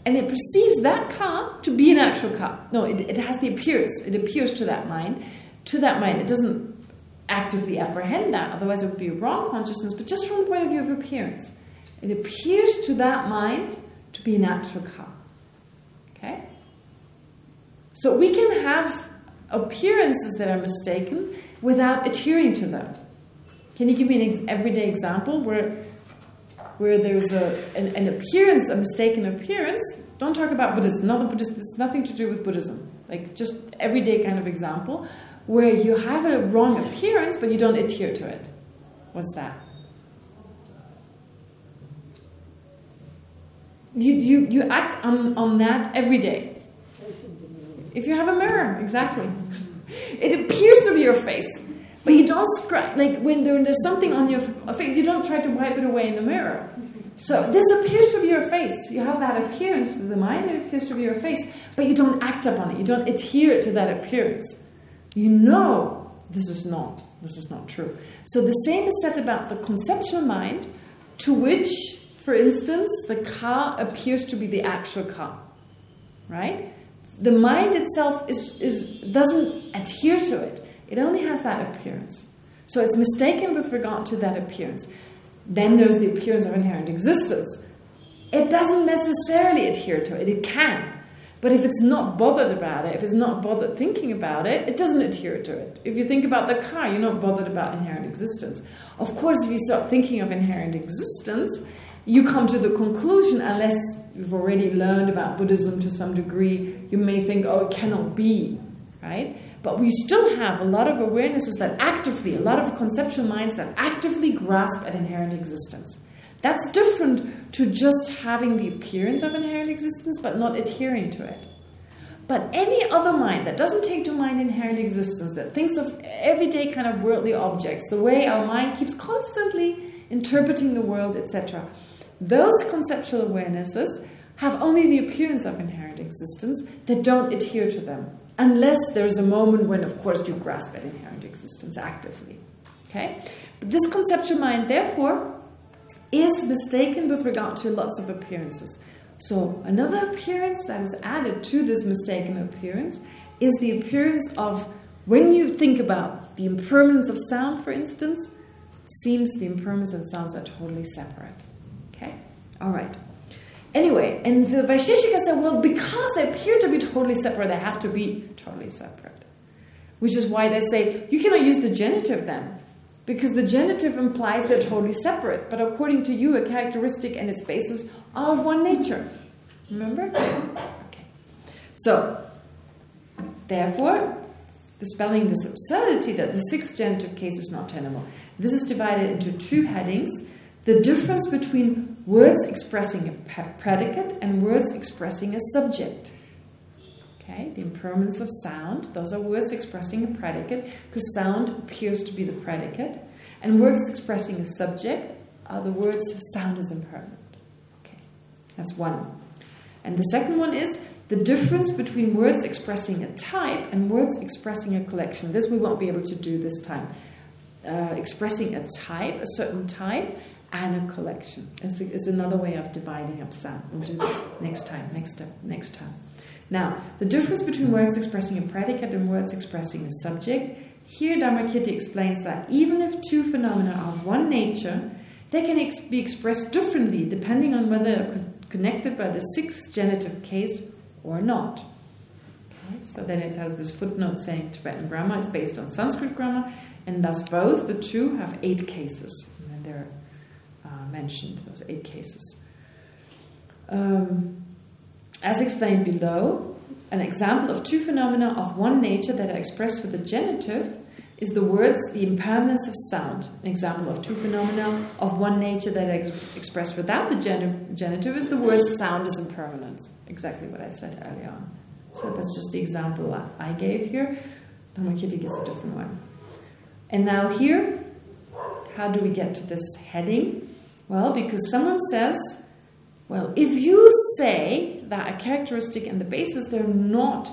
Speaker 1: And it perceives that car to be an actual car. No, it, it has the appearance. It appears to that mind. To that mind, it doesn't actively apprehend that, otherwise it would be a wrong consciousness, but just from the point of view of appearance. It appears to that mind to be an actual car. Okay? So we can have appearances that are mistaken without adhering to them. Can you give me an everyday example where where there's a an, an, appearance, a mistaken appearance? Don't talk about Buddhism. Not Buddhist. It's nothing to do with Buddhism. Like just everyday kind of example where you have a wrong appearance but you don't adhere to it. What's that? You you you act on on that every day. If you have a mirror, exactly. It appears to be your face, but you don't scratch, like when there's something on your face, you don't try to wipe it away in the mirror. So this appears to be your face. You have that appearance to the mind, it appears to be your face, but you don't act upon it. You don't adhere to that appearance. You know this is not, this is not true. So the same is said about the conceptual mind, to which, for instance, the car appears to be the actual car. Right? The mind itself is, is doesn't adhere to it. It only has that appearance. So it's mistaken with regard to that appearance. Then there's the appearance of inherent existence. It doesn't necessarily adhere to it. It can. But if it's not bothered about it, if it's not bothered thinking about it, it doesn't adhere to it. If you think about the car, you're not bothered about inherent existence. Of course, if you start thinking of inherent existence, you come to the conclusion, unless you've already learned about Buddhism to some degree, you may think, oh, it cannot be, right? But we still have a lot of awarenesses that actively, a lot of conceptual minds that actively grasp at inherent existence. That's different to just having the appearance of inherent existence but not adhering to it. But any other mind that doesn't take to mind inherent existence, that thinks of everyday kind of worldly objects, the way our mind keeps constantly interpreting the world, etc., those conceptual awarenesses have only the appearance of inherent existence that don't adhere to them, unless there's a moment when, of course, you grasp at inherent existence actively. Okay? But this conceptual mind, therefore, is mistaken with regard to lots of appearances. So another appearance that is added to this mistaken appearance is the appearance of, when you think about the impermanence of sound, for instance, seems the impermanence and sounds are totally separate. Okay? All right. Anyway, and the Vaisheshika said, well, because they appear to be totally separate, they have to be totally separate. Which is why they say, you cannot use the genitive then. Because the genitive implies they're totally separate. But according to you, a characteristic and its basis are of one nature. Remember? Okay. So, therefore, dispelling this absurdity that the sixth genitive case is not tenable. This is divided into two headings. The difference between words expressing a predicate and words expressing a subject. Okay, the impermanence of sound. Those are words expressing a predicate because sound appears to be the predicate. And words expressing a subject are the words sound is impermanent. Okay, that's one. And the second one is the difference between words expressing a type and words expressing a collection. This we won't be able to do this time. Uh, expressing a type, a certain type, and a collection. It's, it's another way of dividing up sound. We'll do this next time, next step, next time. Now, the difference between words expressing a predicate and words expressing a subject, here Dharmakirti explains that even if two phenomena are of one nature, they can ex be expressed differently depending on whether they're connected by the sixth genitive case or not. So then it has this footnote saying Tibetan grammar is based on Sanskrit grammar, and thus both the two have eight cases. And they're uh, mentioned, those eight cases. Um, as explained below, an example of two phenomena of one nature that are expressed with the genitive is the words the impermanence of sound. An example of two phenomena of one nature that are ex expressed without the genitive is the words sound is impermanence. Exactly what I said earlier on. So that's just the example I gave here. Dharmakirti gives a different one. And now here, how do we get to this heading? Well, because someone says, well, if you say that a characteristic and the basis, they're not,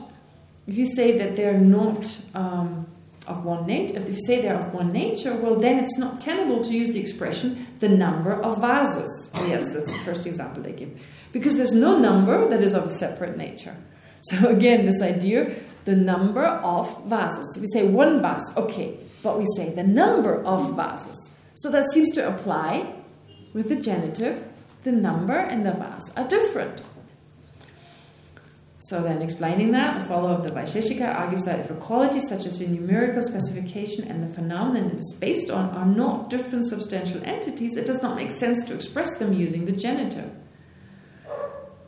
Speaker 1: if you say that they're not um, of one nature, if you say they're of one nature, well, then it's not tenable to use the expression the number of vases. Yes, that's the first example they give. Because there's no number that is of a separate nature. So (laughs) again, this idea, the number of vases. So we say one vase, okay, but we say the number of vases. So that seems to apply with the genitive, the number and the vase are different. So then explaining that, the follower of the Vaisheshika argues that if a quality such as the numerical specification and the phenomenon it is based on are not different substantial entities, it does not make sense to express them using the genitive.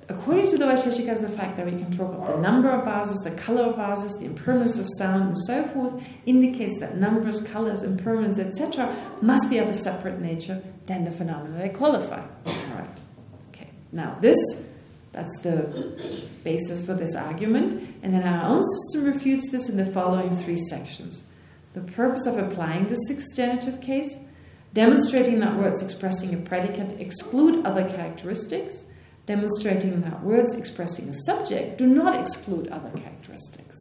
Speaker 1: According to the Vaisheshikas, the fact that we can talk of the number of vases, the color of vases, the impermanence of sound, and so forth, indicates that numbers, colors, impermanence, etc., must be of a separate nature than the phenomena they qualify. All right. Okay. Now, this, that's the basis for this argument, and then our own system refutes this in the following three sections. The purpose of applying the sixth genitive case, demonstrating that words expressing a predicate exclude other characteristics, demonstrating that words expressing a subject do not exclude other characteristics.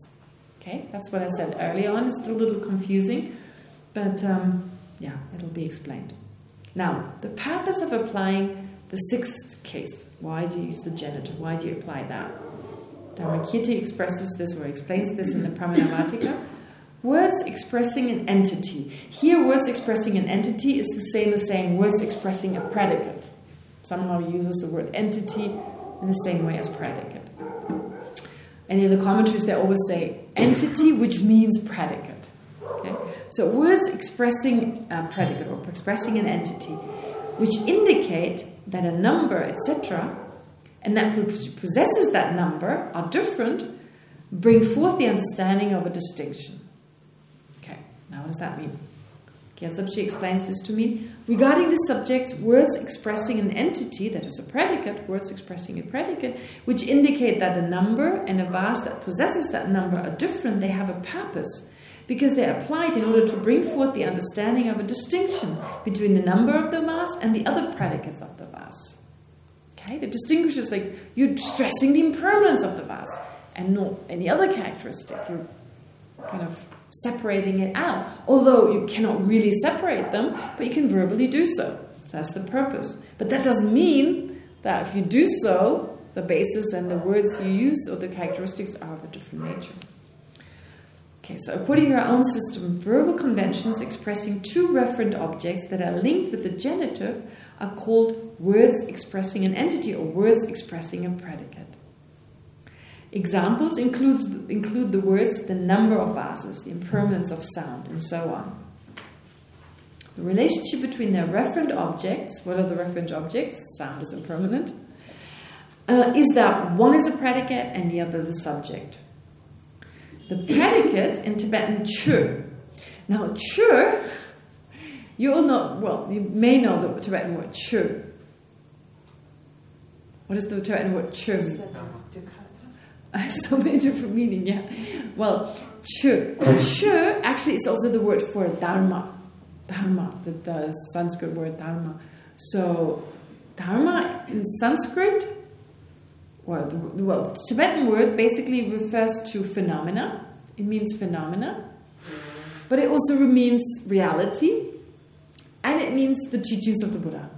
Speaker 1: Okay, that's what I said early on. It's still a little confusing, but um, yeah, it'll be explained. Now, the purpose of applying the sixth case, why do you use the genitive? Why do you apply that? Dharmakirti expresses this or explains this in the Pramanavartika. Words expressing an entity. Here, words expressing an entity is the same as saying words expressing a predicate somehow uses the word entity in the same way as predicate. And in the commentaries, they always say entity, which means predicate. So words expressing a predicate or expressing an entity, which indicate that a number, etc., and that possesses that number are different, bring forth the understanding of a distinction. Okay, now what does that mean? Gyaltsab explains this to me. Regarding the subjects, words expressing an entity, that is a predicate, words expressing a predicate, which indicate that a number and a vase that possesses that number are different, they have a purpose, because they are applied in order to bring forth the understanding of a distinction between the number of the vase and the other predicates of the vase. Okay, it distinguishes like you're stressing the impermanence of the vase and not any other characteristic. You're kind of separating it out. Although you cannot really separate them, but you can verbally do so. So that's the purpose. But that doesn't mean that if you do so, the basis and the words you use or the characteristics are of a different nature. Okay, so according to our own system, verbal conventions expressing two referent objects that are linked with the genitive are called words expressing an entity or words expressing a predicate. Examples includes, include the words the number of vases, the impermanence of sound, and so on. The relationship between their referent objects, what are the referent objects? Sound is impermanent. Uh, is that one is a predicate and the other the subject. The predicate in Tibetan chu. Now chu, you all know, well, you may know the Tibetan word chu. What is the Tibetan word chu? (laughs) so many different meaning, yeah. Well, chu. chu actually is also the word for dharma. dharma, the, the Sanskrit word dharma. So dharma in Sanskrit, well, the, well, Tibetan word basically refers to phenomena. It means phenomena. But it also means reality. And it means the teachings of the Buddha.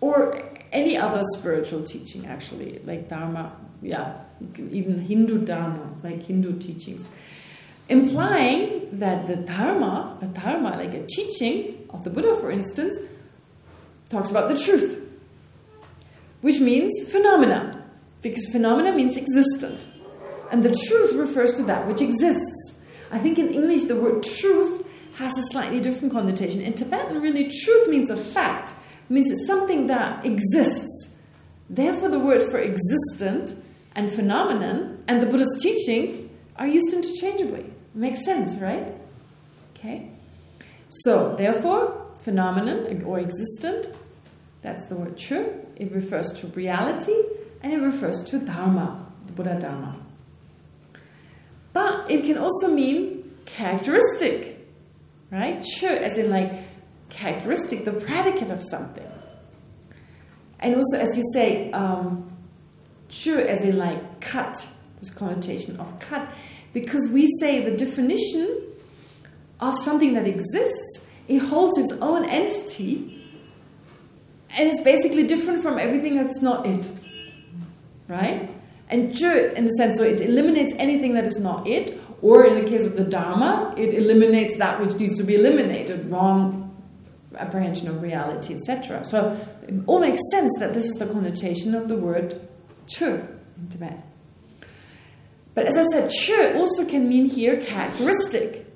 Speaker 1: Or any other spiritual teaching, actually, like Dharma, yeah, even Hindu Dharma, like Hindu teachings. Implying that the Dharma, a Dharma, like a teaching of the Buddha, for instance, talks about the truth. Which means phenomena. Because phenomena means existent. And the truth refers to that which exists. I think in English the word truth has a slightly different connotation. In Tibetan, really, truth means a fact. It means it's something that exists. Therefore, the word for existent and phenomenon and the Buddha's teachings are used interchangeably. Makes sense, right? Okay. So, therefore, phenomenon or existent, that's the word chu. It refers to reality and it refers to dharma, the Buddha dharma. But it can also mean characteristic, right? Chu as in like characteristic, the predicate of something. And also, as you say, um, as in like cut, this connotation of cut, because we say the definition of something that exists, it holds its own entity and it's basically different from everything that's not it. Right? And ju, in the sense, so it eliminates anything that is not it, or in the case of the Dharma, it eliminates that which needs to be eliminated, wrong apprehension of reality, etc. So it all makes sense that this is the connotation of the word chu in Tibet. But as I said, chu also can mean here characteristic,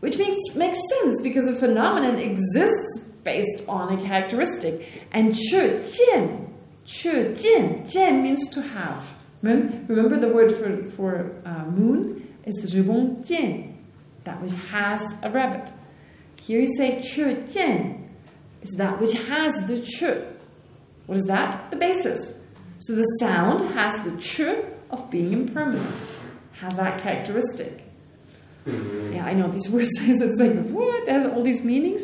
Speaker 1: which makes, makes sense because a phenomenon exists based on a characteristic. And chu jian, chu jian, jian means to have. Remember the word for, for uh, moon is ribong jian, that which has a rabbit. Here you say chu jian is that which has the chu. What is that? The basis. So the sound has the chu of being impermanent, has that characteristic. Mm-hmm. Yeah, I know these (laughs) words. it's like what? It has all these meanings.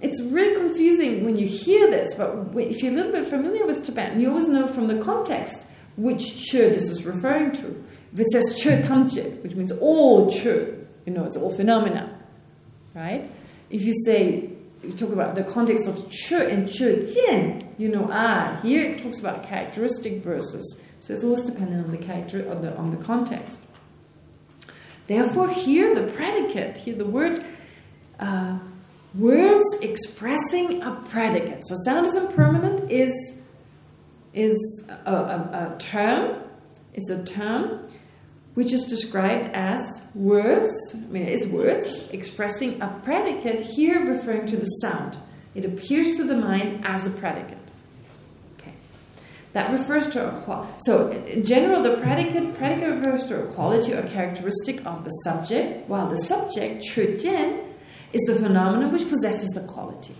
Speaker 1: It's really confusing when you hear this, but if you're a little bit familiar with Tibetan, you always know from the context which chu this is referring to. If it says chu tamche, which means all chu, you know, it's all phenomena, right? If you say, you talk about the context of chu and chu jian, you know, ah, here it talks about characteristic verses. So it's always dependent on the character on the on the context. Therefore, here the predicate, here the word, uh, words expressing a predicate. So sound is impermanent is is a, a, a term. It's a term which is described as words, I mean it is words, expressing a predicate, here referring to the sound. It appears to the mind as a predicate. Okay. That refers to a quality. So in general, the predicate, predicate refers to a quality or characteristic of the subject, while the subject, chujian, is the phenomenon which possesses the quality.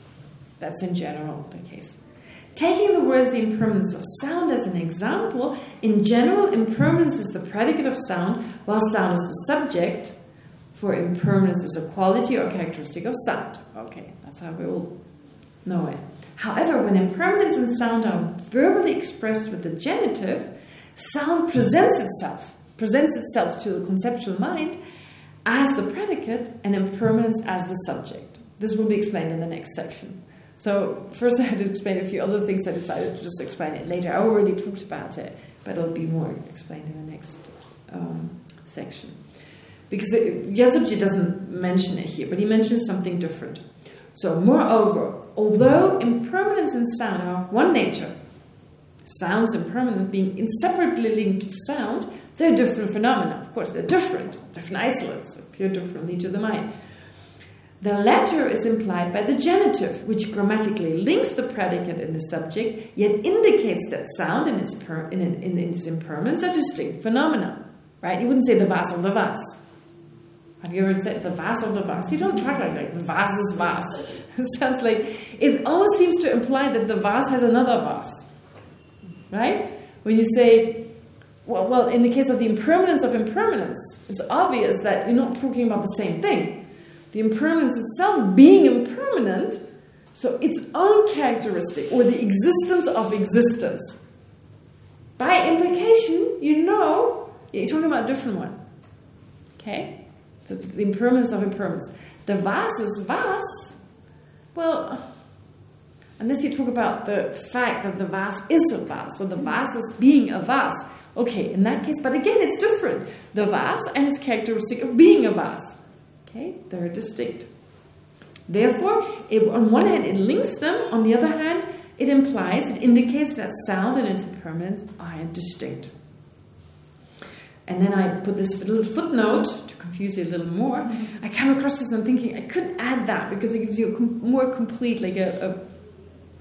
Speaker 1: That's in general the case. Taking the words the impermanence of sound as an example, in general, impermanence is the predicate of sound, while sound is the subject, for impermanence is a quality or characteristic of sound. Okay, that's how we all know it. However, when impermanence and sound are verbally expressed with the genitive, sound presents itself, presents itself to the conceptual mind as the predicate and impermanence as the subject. This will be explained in the next section. So first (laughs) I had to explain a few other things. I decided to just explain it later. I already talked about it, but it'll be more explained in the next um, section. Because Gyaltsabje doesn't mention it here, but he mentions something different. So moreover, although impermanence and sound are of one nature, sounds impermanent being inseparably linked to sound, they're different phenomena. Of course, they're different, different isolates, appear differently to the mind. The latter is implied by the genitive, which grammatically links the predicate in the subject, yet indicates that sound and its, in, in, in its impermanence are distinct phenomena. Right? You wouldn't say the vase of the vase. Have you ever said the vase of the vase? You don't talk like that. The vase is vase. (laughs) It sounds like it almost seems to imply that the vase has another vase. Right? When you say, well, well, in the case of the impermanence of impermanence, it's obvious that you're not talking about the same thing. the impermanence itself being impermanent, so its own characteristic or the existence of existence. By implication, you know, you're talking about a different one. Okay? The, the impermanence of impermanence. The vas is vas. Well, unless you talk about the fact that the vas is a vas, or the vas is being a vas. Okay, in that case, but again, it's different. The vas and its characteristic of being a vas. Okay, they're distinct. Therefore, it, on one hand, it links them. On the other hand, it implies, it indicates that sound and its impermanence are distinct. And then I put this little footnote to confuse you a little more. Mm-hmm. I come across this and I'm thinking I could add that because it gives you a com more complete, like a, a, a,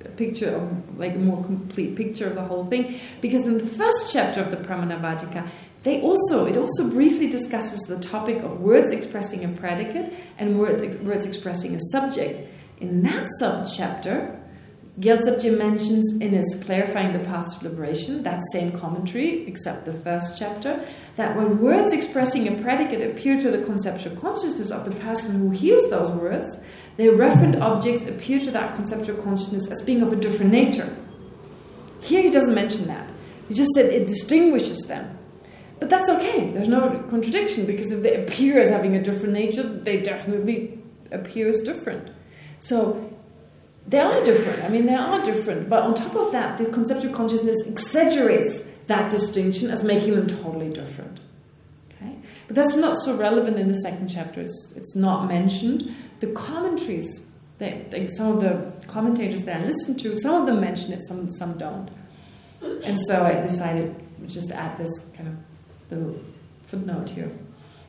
Speaker 1: picture of, like a more complete picture of the whole thing. Because in the first chapter of the Pramanavartika, they also, it also briefly discusses the topic of words expressing a predicate and word, words expressing a subject. In that Gyaltsabje mentions in his Clarifying the Path to Liberation, that same commentary, except the first chapter, that when words expressing a predicate appear to the conceptual consciousness of the person who hears those words, their referent objects appear to that conceptual consciousness as being of a different nature. Here he doesn't mention that. He just said it distinguishes them. But that's okay. There's no contradiction because if they appear as having a different nature, they definitely appear as different. So they are different. I mean, they are different. But on top of that, the conceptual consciousness exaggerates that distinction as making them totally different. Okay, But that's not so relevant in the second chapter. It's, it's not mentioned. The commentaries, they, they, some of the commentators that I listened to, some of them mention it, some, some don't. And so I decided just add this kind of little footnote here.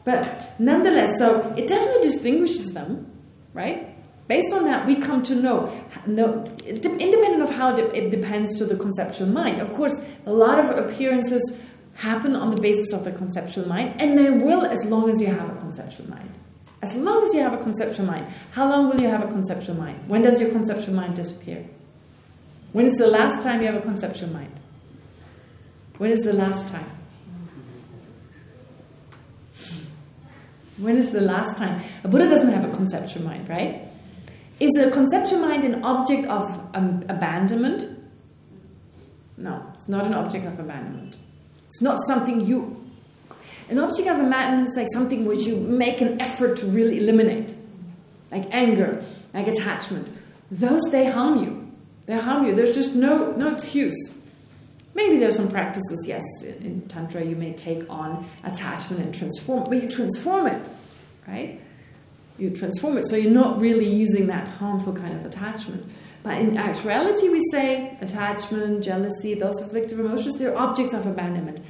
Speaker 1: But nonetheless, so it definitely distinguishes them, right? Based on that, we come to know, independent of how it depends to the conceptual mind. Of course, a lot of appearances happen on the basis of the conceptual mind, and they will as long as you have a conceptual mind. As long as you have a conceptual mind. How long will you have a conceptual mind? When does your conceptual mind disappear? When is the last time you have a conceptual mind? When is the last time? When is the last time? A Buddha doesn't have a conceptual mind, right? Is a conceptual mind an object of um, abandonment? No, it's not an object of abandonment. It's not something you... An object of abandonment is like something which you make an effort to really eliminate. Like anger, like attachment. Those, they harm you. They harm you. There's just no, no excuse. Maybe there's some practices, yes, in Tantra you may take on attachment and transform, but you transform it, right? You transform it, so you're not really using that harmful kind of attachment. But in actuality, we say attachment, jealousy, those afflictive emotions, they're objects of abandonment.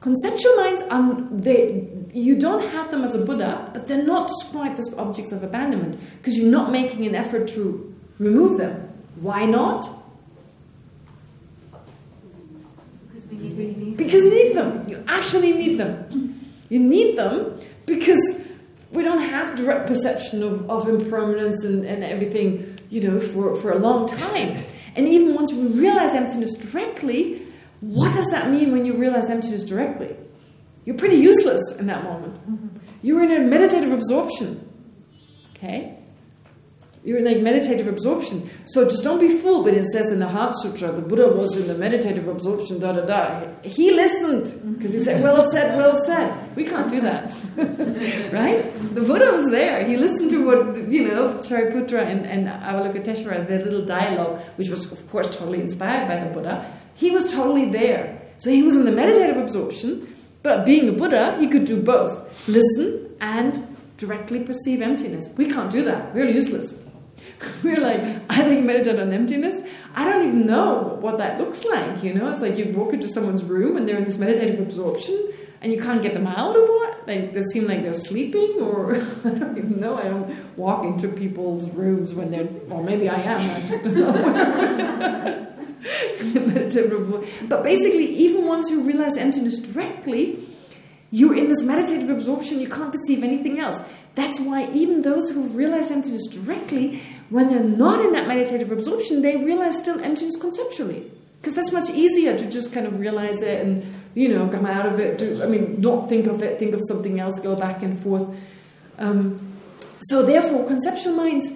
Speaker 1: Conceptual minds, um, they, you don't have them as a Buddha, but they're not described as objects of abandonment because you're not making an effort to remove them. Why not? Because you need them. You actually need them. You need them because we don't have direct perception of, of impermanence and, and everything, you know, for, for a long time. And even once we realize emptiness directly, what does that mean when you realize emptiness directly? You're pretty useless in that moment. Mm-hmm. You're in a meditative absorption. Okay? You're in like meditative absorption. So just don't be fooled when it says in the Heart Sutra, the Buddha was in the meditative absorption, da da da. He listened because he said, well said, well said. We can't do that. (laughs) right? The Buddha was there. He listened to what, you know, Shariputra and, and Avalokiteshvara, their little dialogue, which was, of course, totally inspired by the Buddha. He was totally there. So he was in the meditative absorption, but being a Buddha, he could do both. Listen and directly perceive emptiness. We can't do that. We're useless. (laughs) we're like, I think meditate on emptiness. I don't even know what that looks like, you know? It's like you walk into someone's room and they're in this meditative absorption and you can't get them out or what? Like, they seem like they're sleeping or... (laughs) I don't even know. I don't walk into people's rooms when they're... Or maybe I am. I just don't know. (laughs) meditative uh, But basically, even once you realize emptiness directly, you're in this meditative absorption, you can't perceive anything else. That's why even those who realize emptiness directly, when they're not in that meditative absorption, they realize still emptiness conceptually. Because that's much easier to just kind of realize it and, you know, come out of it. Do, I mean, not think of it, think of something else, go back and forth. Um, So therefore, conceptual minds,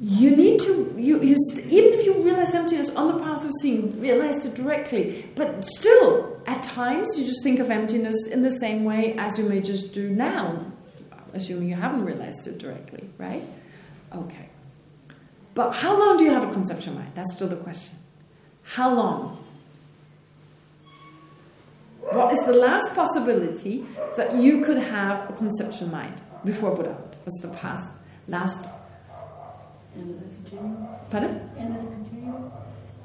Speaker 1: you need to, you, you even if you realize emptiness on the path of seeing, realize it directly, but still, at times, you just think of emptiness in the same way as you may just do now, assuming you haven't realized it directly, right? Okay. But how long do you have a conceptual mind? That's still the question. How long? What is the last possibility that you could have a conceptual mind before Buddha? What's the past? Last?
Speaker 4: End of the continuum.
Speaker 1: Pardon?
Speaker 4: End of the continuum.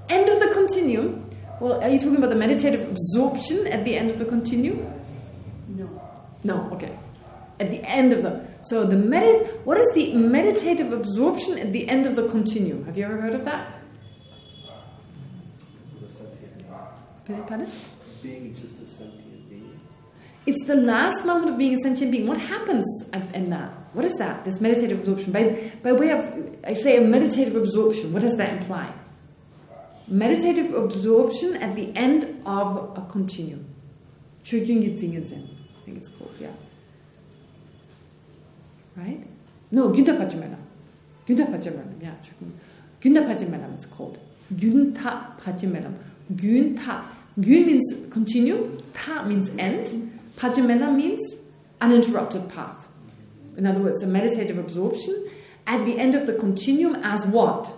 Speaker 1: End of the continuum. Well, are you talking about the meditative absorption at the end of the continuum?
Speaker 4: No.
Speaker 1: No, okay. At the end of the... So the medit what is the meditative absorption at the end of the continuum? Have you ever heard of that? Pardon?
Speaker 5: Uh, being just a sentient being.
Speaker 1: It's the last moment of being a sentient being. What happens in that? What is that? This meditative absorption. By, by way of, I say a meditative absorption, what does that imply? Meditative absorption at the end of a continuum. I think it's called, yeah. Right? No, Gyunta Pachimelam. Gyunta Pachimelam, yeah. Gyunta Pachimelam it's called. Gyunta Pachimelam. Gyunta. Gyun means continuum, ta means end, Pajamena means uninterrupted path. In other words, a meditative absorption at the end of the continuum as what?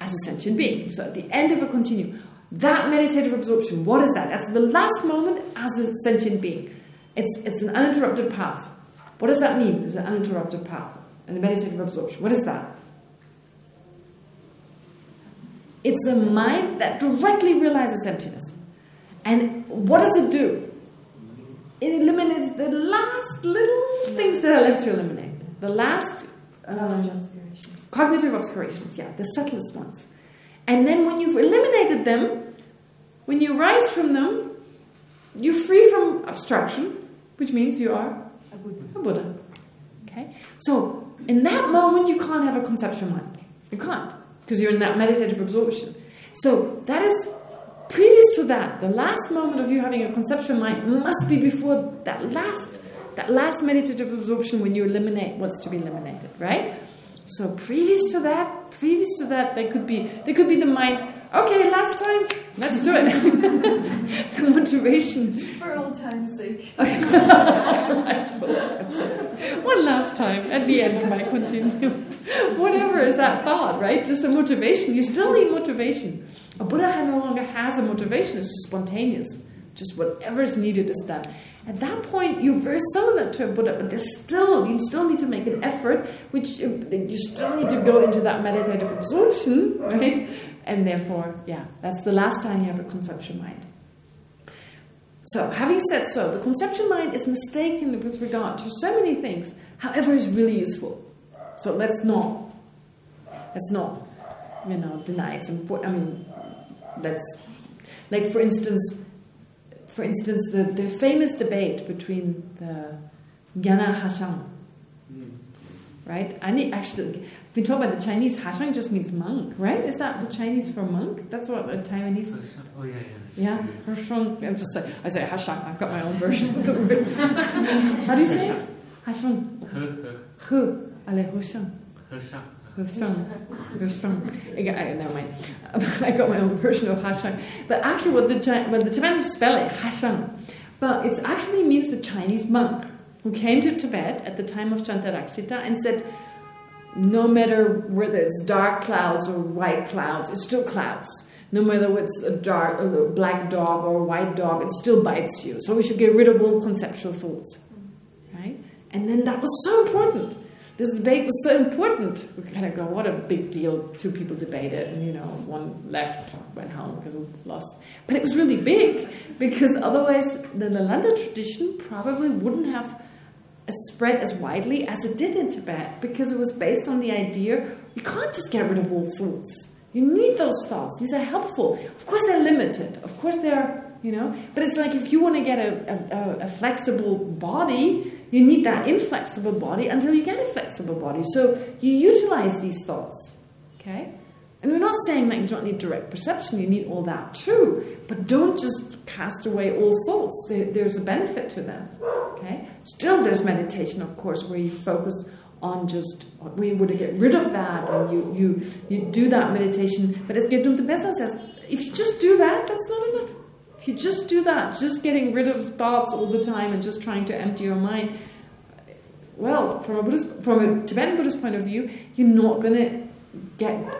Speaker 1: As a sentient being. So at the end of a continuum, that meditative absorption, what is that? That's the last moment as a sentient being. It's, it's an uninterrupted path. What does that mean? It's an uninterrupted path. And the meditative absorption. What is that? It's a mind that directly realizes emptiness. And what does it do? It eliminates the last little things that are left to eliminate. The last uh,
Speaker 2: obscurations.
Speaker 1: cognitive obscurations, yeah, the subtlest ones. And then when you've eliminated them, when you rise from them, you're free from abstraction, which means you are
Speaker 4: A Buddha.
Speaker 1: a Buddha. Okay? So, in that moment, you can't have a conceptual mind. You can't, because you're in that meditative absorption. So, that is previous to that. The last moment of you having a conceptual mind must be before that last, that last meditative absorption when you eliminate what's to be eliminated, right? So, previous to that, previous to that, there could be there could be the mind. Okay, last time, let's do it. (laughs) the motivation Just
Speaker 2: For old time's sake. (laughs)
Speaker 1: one last time at the end might continue. (laughs) Whatever is that thought, right? Just a motivation. You still need motivation. A Buddha no longer has a motivation. It's just spontaneous. Just whatever is needed is done. At that point, you're very similar to a Buddha, but there's still you still need to make an effort, which uh, you still need to go into that meditative absorption, right? And therefore, yeah, that's the last time you have a conceptual mind. So, having said so, the conceptual mind is mistaken with regard to so many things. However, is really useful. So let's not, let's not, you know, deny it's important. I mean, let's, like for instance, for instance, the the famous debate between the Gyana Hashang, hmm. right? I need actually. I've been told by the Chinese, Hashang just means monk, right? Is that the Chinese for monk? That's what the Taiwanese
Speaker 5: Oh yeah, yeah.
Speaker 1: yeah, Hashang. I'm just like I say Hashang. I've got my own version. of the word. (laughs) How do you say it? Hashang.
Speaker 5: He, he,
Speaker 1: Hu. Ale Hushang.
Speaker 5: Hashang.
Speaker 1: Hashang. Hashang. I got, I, never mind. (laughs) I got my own version of Hashang. But actually, what the what the Tibetans spell it Hashang, but it actually means the Chinese monk who came to Tibet at the time of Shantarakshita and said, no matter whether it's dark clouds or white clouds, it's still clouds. No matter it's a dark, a black dog or a white dog, it still bites you. So we should get rid of all conceptual thoughts, right? And then that was so important. This debate was so important. We kind of go, what a big deal. Two people debated, and you know, one left, went home because we lost. But it was really big because otherwise, the Nalanda tradition probably wouldn't have spread as widely as it did in Tibet because it was based on the idea you can't just get rid of all thoughts. You need those thoughts. These are helpful. Of course, they're limited. Of course, they're, you know, but it's like if you want to get a, a, a flexible body, you need that inflexible body until you get a flexible body. So you utilize these thoughts, okay? And we're not saying that you don't need direct perception, you need all that too, but don't just cast away all thoughts. There's a benefit to them, Okay. Still, there's meditation, of course, where you focus on just we you would get rid of that, and you you you do that meditation. But as Gedum the Besser says, if you just do that, that's not enough. If you just do that, just getting rid of thoughts all the time and just trying to empty your mind, well, from a Buddhist, from a Tibetan Buddhist point of view, you're not going to get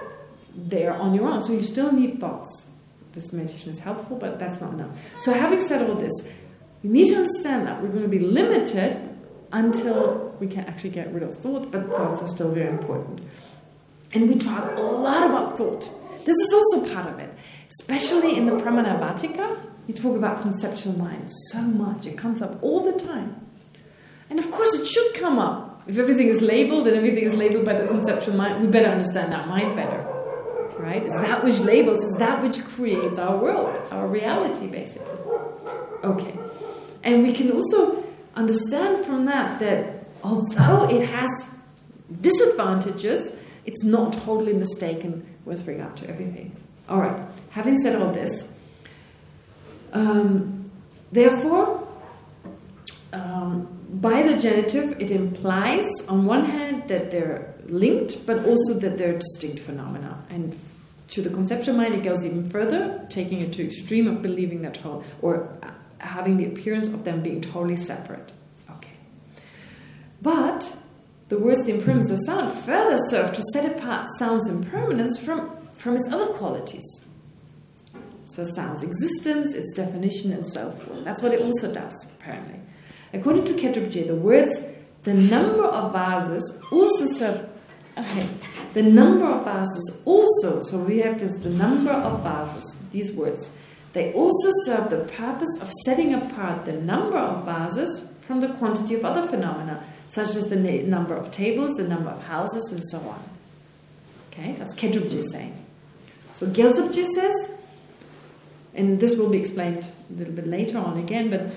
Speaker 1: there on your own. So you still need thoughts. This meditation is helpful, but that's not enough. So having said all this, you need to understand that we're going to be limited until we can actually get rid of thought, but thoughts are still very important. And we talk a lot about thought. This is also part of it. Especially in the Pramanavartika, you talk about conceptual mind so much. It comes up all the time. And of course it should come up. If everything is labeled and everything is labeled by the conceptual mind, we better understand that mind better. Right? It's that which labels, it's that which creates our world, our reality, basically. Okay. And we can also understand from that that although it has disadvantages, it's not totally mistaken with regard to everything. All right. Having said all this, um, therefore, um, by the genitive, it implies, on one hand, that they're linked, but also that they're distinct phenomena. And to the conceptual mind, it goes even further, taking it to extreme of believing that whole, or having the appearance of them being totally separate. Okay. But the words, the impermanence of sound, further serve to set apart sound's impermanence from, from its other qualities. So sound's existence, its definition, and so forth. That's what it also does, apparently. According to Khedrubje, the words, the number of vases also serve... Okay, the number of vases also, so we have this, the number of vases, these words, they also serve the purpose of setting apart the number of vases from the quantity of other phenomena, such as the number of tables, the number of houses, and so on. Okay, that's Khedrubje saying. So Gyaltsabje says, and this will be explained a little bit later on again, but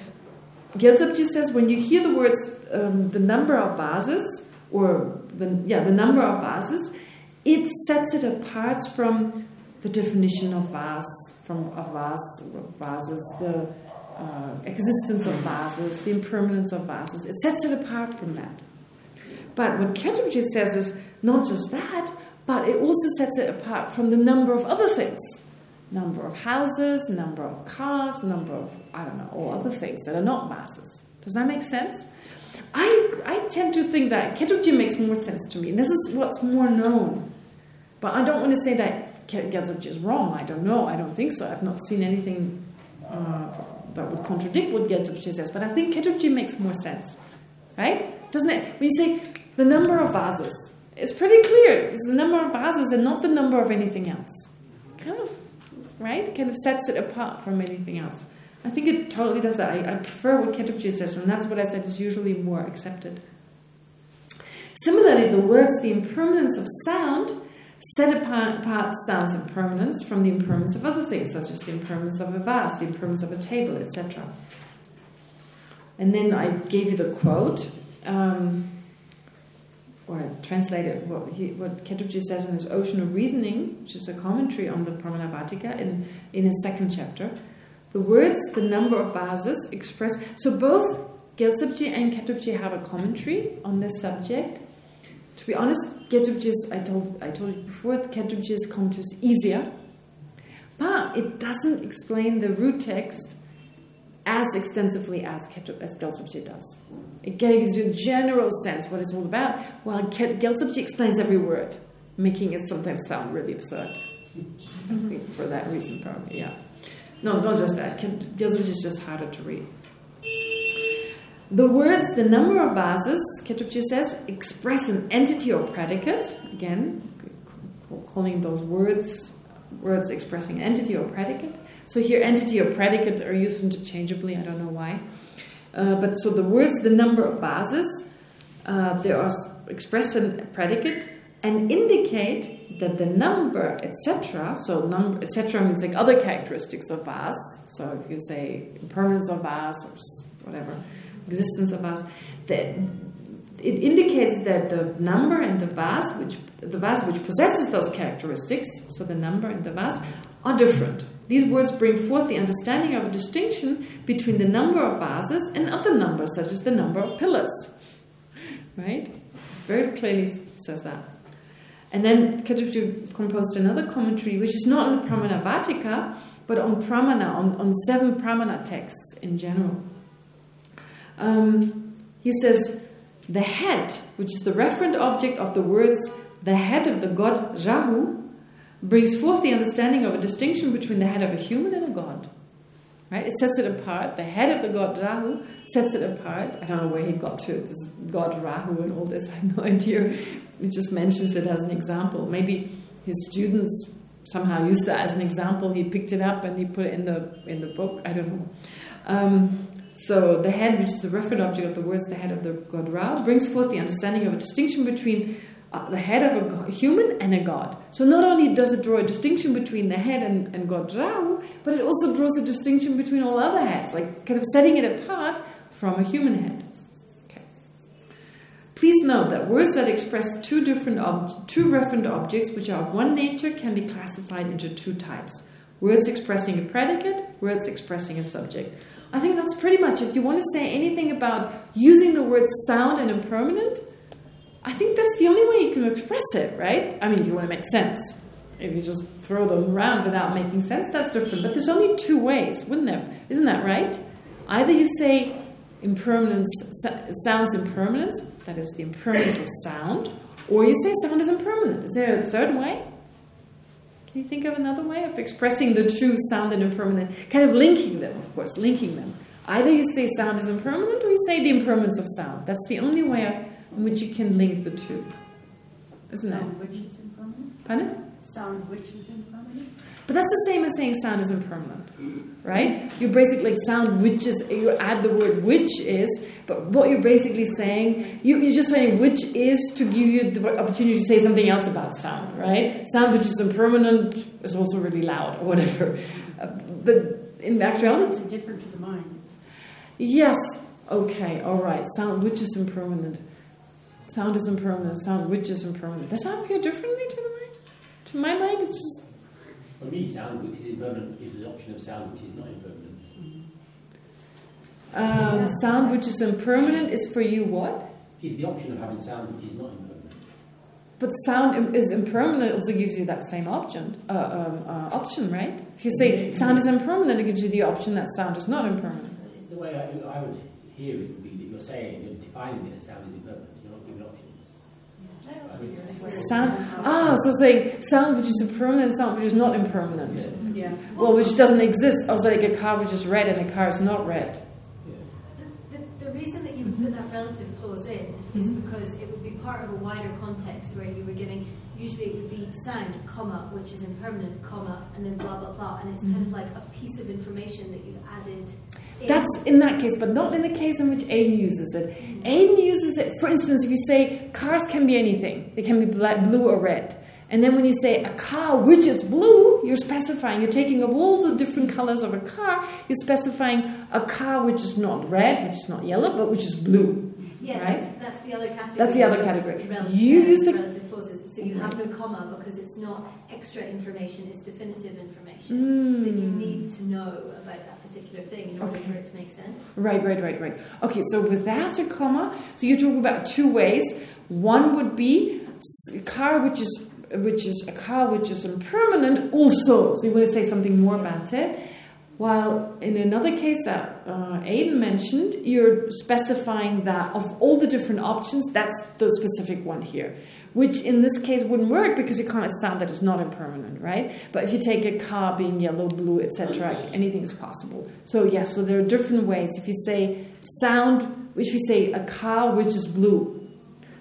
Speaker 1: Gyaltsabje says when you hear the words um, the number of vases, or the, yeah, the number of vases, it sets it apart from the definition of vase, from a vase, vases, the uh, existence of vases, the impermanence of vases. It sets it apart from that. But what Khedrubje says is not just that, but it also sets it apart from the number of other things. Number of houses, number of cars, number of, I don't know, all other things that are not vases. Does that make sense? I, I tend to think that Khedrubje makes more sense to me. And this is what's more known. But I don't want to say that Gyaltsabje is wrong. I don't know. I don't think so. I've not seen anything uh, that would contradict what Gyaltsabje says. But I think Khedrubje makes more sense. Right? Doesn't it? When you say the number of vases, it's pretty clear. It's the number of vases and not the number of anything else. Kind of, right? Kind of sets it apart from anything else. I think it totally does that. I, I prefer what Khedrubje says, and that's what I said is usually more accepted. Similarly, the words, the impermanence of sound, set apart, apart sound's impermanence from the impermanence of other things, such as the impermanence of a vase, the impermanence of a table, etc. And then I gave you the quote, um, or translated what, he, what Khedrubje says in his Ocean of Reasoning, which is a commentary on the Pramanavartika in, in his second chapter. The words, the number of vases express... So both Gyaltsabje and Khedrubje have a commentary on this subject. To be honest, Khedrubje's, I told, I told you before, Khedrubje's commentary is easier. But it doesn't explain the root text as extensively as, as Gyaltsabje does. It gives you a general sense what it's all about, while Gyaltsabje explains every word, making it sometimes sound really absurd. Mm-hmm. for that reason, probably, yeah. No, not just that. Gyaltsabje is just harder to read. The words, the number of vases, Khedrubje says, express an entity or predicate. Again, calling those words, words expressing entity or predicate. So here entity or predicate are used interchangeably, I don't know why. Uh, but so the words, the number of vases, uh, they are express a predicate and indicate that the number, etc. So number, etc. means like other characteristics of vase. So if you say impermanence of vase or whatever, existence of vase, that it indicates that the number and the vase, which the vase which possesses those characteristics, so the number and the vase, are different. These words bring forth the understanding of a distinction between the number of vases and other numbers, such as the number of pillars. Right? Very clearly says that. And then Katutu composed another commentary, which is not on the Pramanavartika, but on Pramana, on, on seven Pramana texts in general. Um, he says, the head, which is the referent object of the words, the head of the god Rahu, brings forth the understanding of a distinction between the head of a human and a god. Right? It sets it apart. The head of the god Rahu sets it apart. I don't know where he got to this god Rahu and all this. (laughs) I have no idea. He just mentions it as an example. Maybe his students somehow used that as an example. He picked it up and he put it in the in the book. I don't know. Um, so the head, which is the referent object of the words, the head of the god Ra, brings forth the understanding of a distinction between uh, the head of a human and a god. So not only does it draw a distinction between the head and, and god Ra, but it also draws a distinction between all other heads, like kind of setting it apart from a human head. Okay. Please note that words that express two different two referent objects which are of one nature can be classified into two types. Words expressing a predicate, words expressing a subject. I think that's pretty much, if you want to say anything about using the word sound and impermanent, I think that's the only way you can express it, right? I mean, if you want to make sense. If you just throw them around without making sense, that's different. But there's only two ways, wouldn't there? Isn't that right? Either you say impermanence, sounds impermanent, that is the impermanence of sound, or you say sound is impermanent. Is there a third way? Can you think of another way of expressing the true sound and impermanent? Kind of linking them, of course, linking them. Either you say sound is impermanent or you say the impermanence of sound. That's the only way which you can link the two.
Speaker 6: Isn't sound which is impermanent?
Speaker 1: Pardon?
Speaker 6: Sound which is impermanent?
Speaker 1: But that's the same as saying sound is impermanent, right? You basically like sound which is, you add the word which is, but what you're basically saying, you, you're just saying which is to give you the opportunity to say something else about sound, right? Sound which is impermanent is also really loud or whatever. Uh, but in actuality...
Speaker 6: It's different to the mind.
Speaker 1: Yes, okay, all right. Sound which is impermanent. Sound is impermanent, sound which is impermanent. Does that appear differently to the mind? To my mind, it's just
Speaker 3: for me, sound which is impermanent is the option of sound which is not impermanent.
Speaker 1: Um, sound which is impermanent is for you what?
Speaker 3: Is the option of having sound which is not impermanent.
Speaker 1: But sound is impermanent also gives you that same option, uh, um, uh, option, right? If you say sound is impermanent, it gives you the option that sound is not impermanent.
Speaker 3: The way I, I would hear it would be that you're saying, you're defining it as sound is.
Speaker 1: Sound. Ah, so saying sound which is impermanent, sound which is not impermanent.
Speaker 6: Yeah.
Speaker 1: Well, which doesn't exist. Oh, so like a car which is red and a car is not red.
Speaker 7: The, the, the reason that you put that relative clause in is
Speaker 1: Mm-hmm.
Speaker 7: because it would be part of a wider context where you were giving. Usually, it would be sound, comma, which is impermanent, comma, and then blah blah blah, and it's kind of
Speaker 1: Mm-hmm.
Speaker 7: like a piece of information that you've added.
Speaker 1: That's in that case, but not in the case in which Aiden uses it. Aiden uses it, for instance, if you say cars can be anything, they can be black, blue or red. And then when you say a car which is blue, you're specifying, you're taking of all the different colors of a car, you're specifying a car which is not red, which is not yellow, but which is blue.
Speaker 7: Yeah,
Speaker 1: right?
Speaker 7: that's, that's the other category.
Speaker 1: That's the other category.
Speaker 7: Relative,
Speaker 1: You use the-
Speaker 7: relative clauses, so you have no comma because it's not extra information; it's definitive information
Speaker 1: Mm.
Speaker 7: that you need to know about particular thing in order
Speaker 1: Okay.
Speaker 7: for it to make sense.
Speaker 1: Right, right, right, right. Okay, so without a comma, so you talk about two ways. One would be a car which is which is a car which is impermanent also. So you want to say something more about it. While in another case that uh, Aiden mentioned, you're specifying that of all the different options, that's the specific one here. Which in this case wouldn't work because you can't have that it's not impermanent, right? But if you take a car being yellow, blue, etc., anything is possible. So yes, so there are different ways. If you say sound, if you say a car which is blue,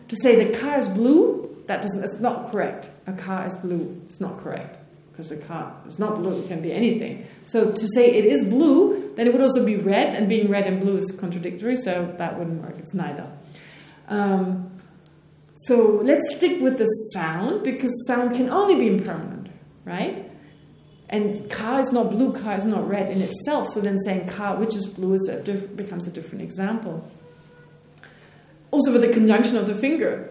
Speaker 1: to say the car is blue, that doesn't. That's not correct. A car is blue. It's not correct because a car is not blue. It can be anything. So to say it is blue, then it would also be red, and being red and blue is contradictory. So that wouldn't work. It's neither. Um, so let's stick with the sound because sound can only be impermanent, right? And car is not blue, car is not red in itself. So then saying car which is blue is a becomes a different example. Also with the conjunction of the finger.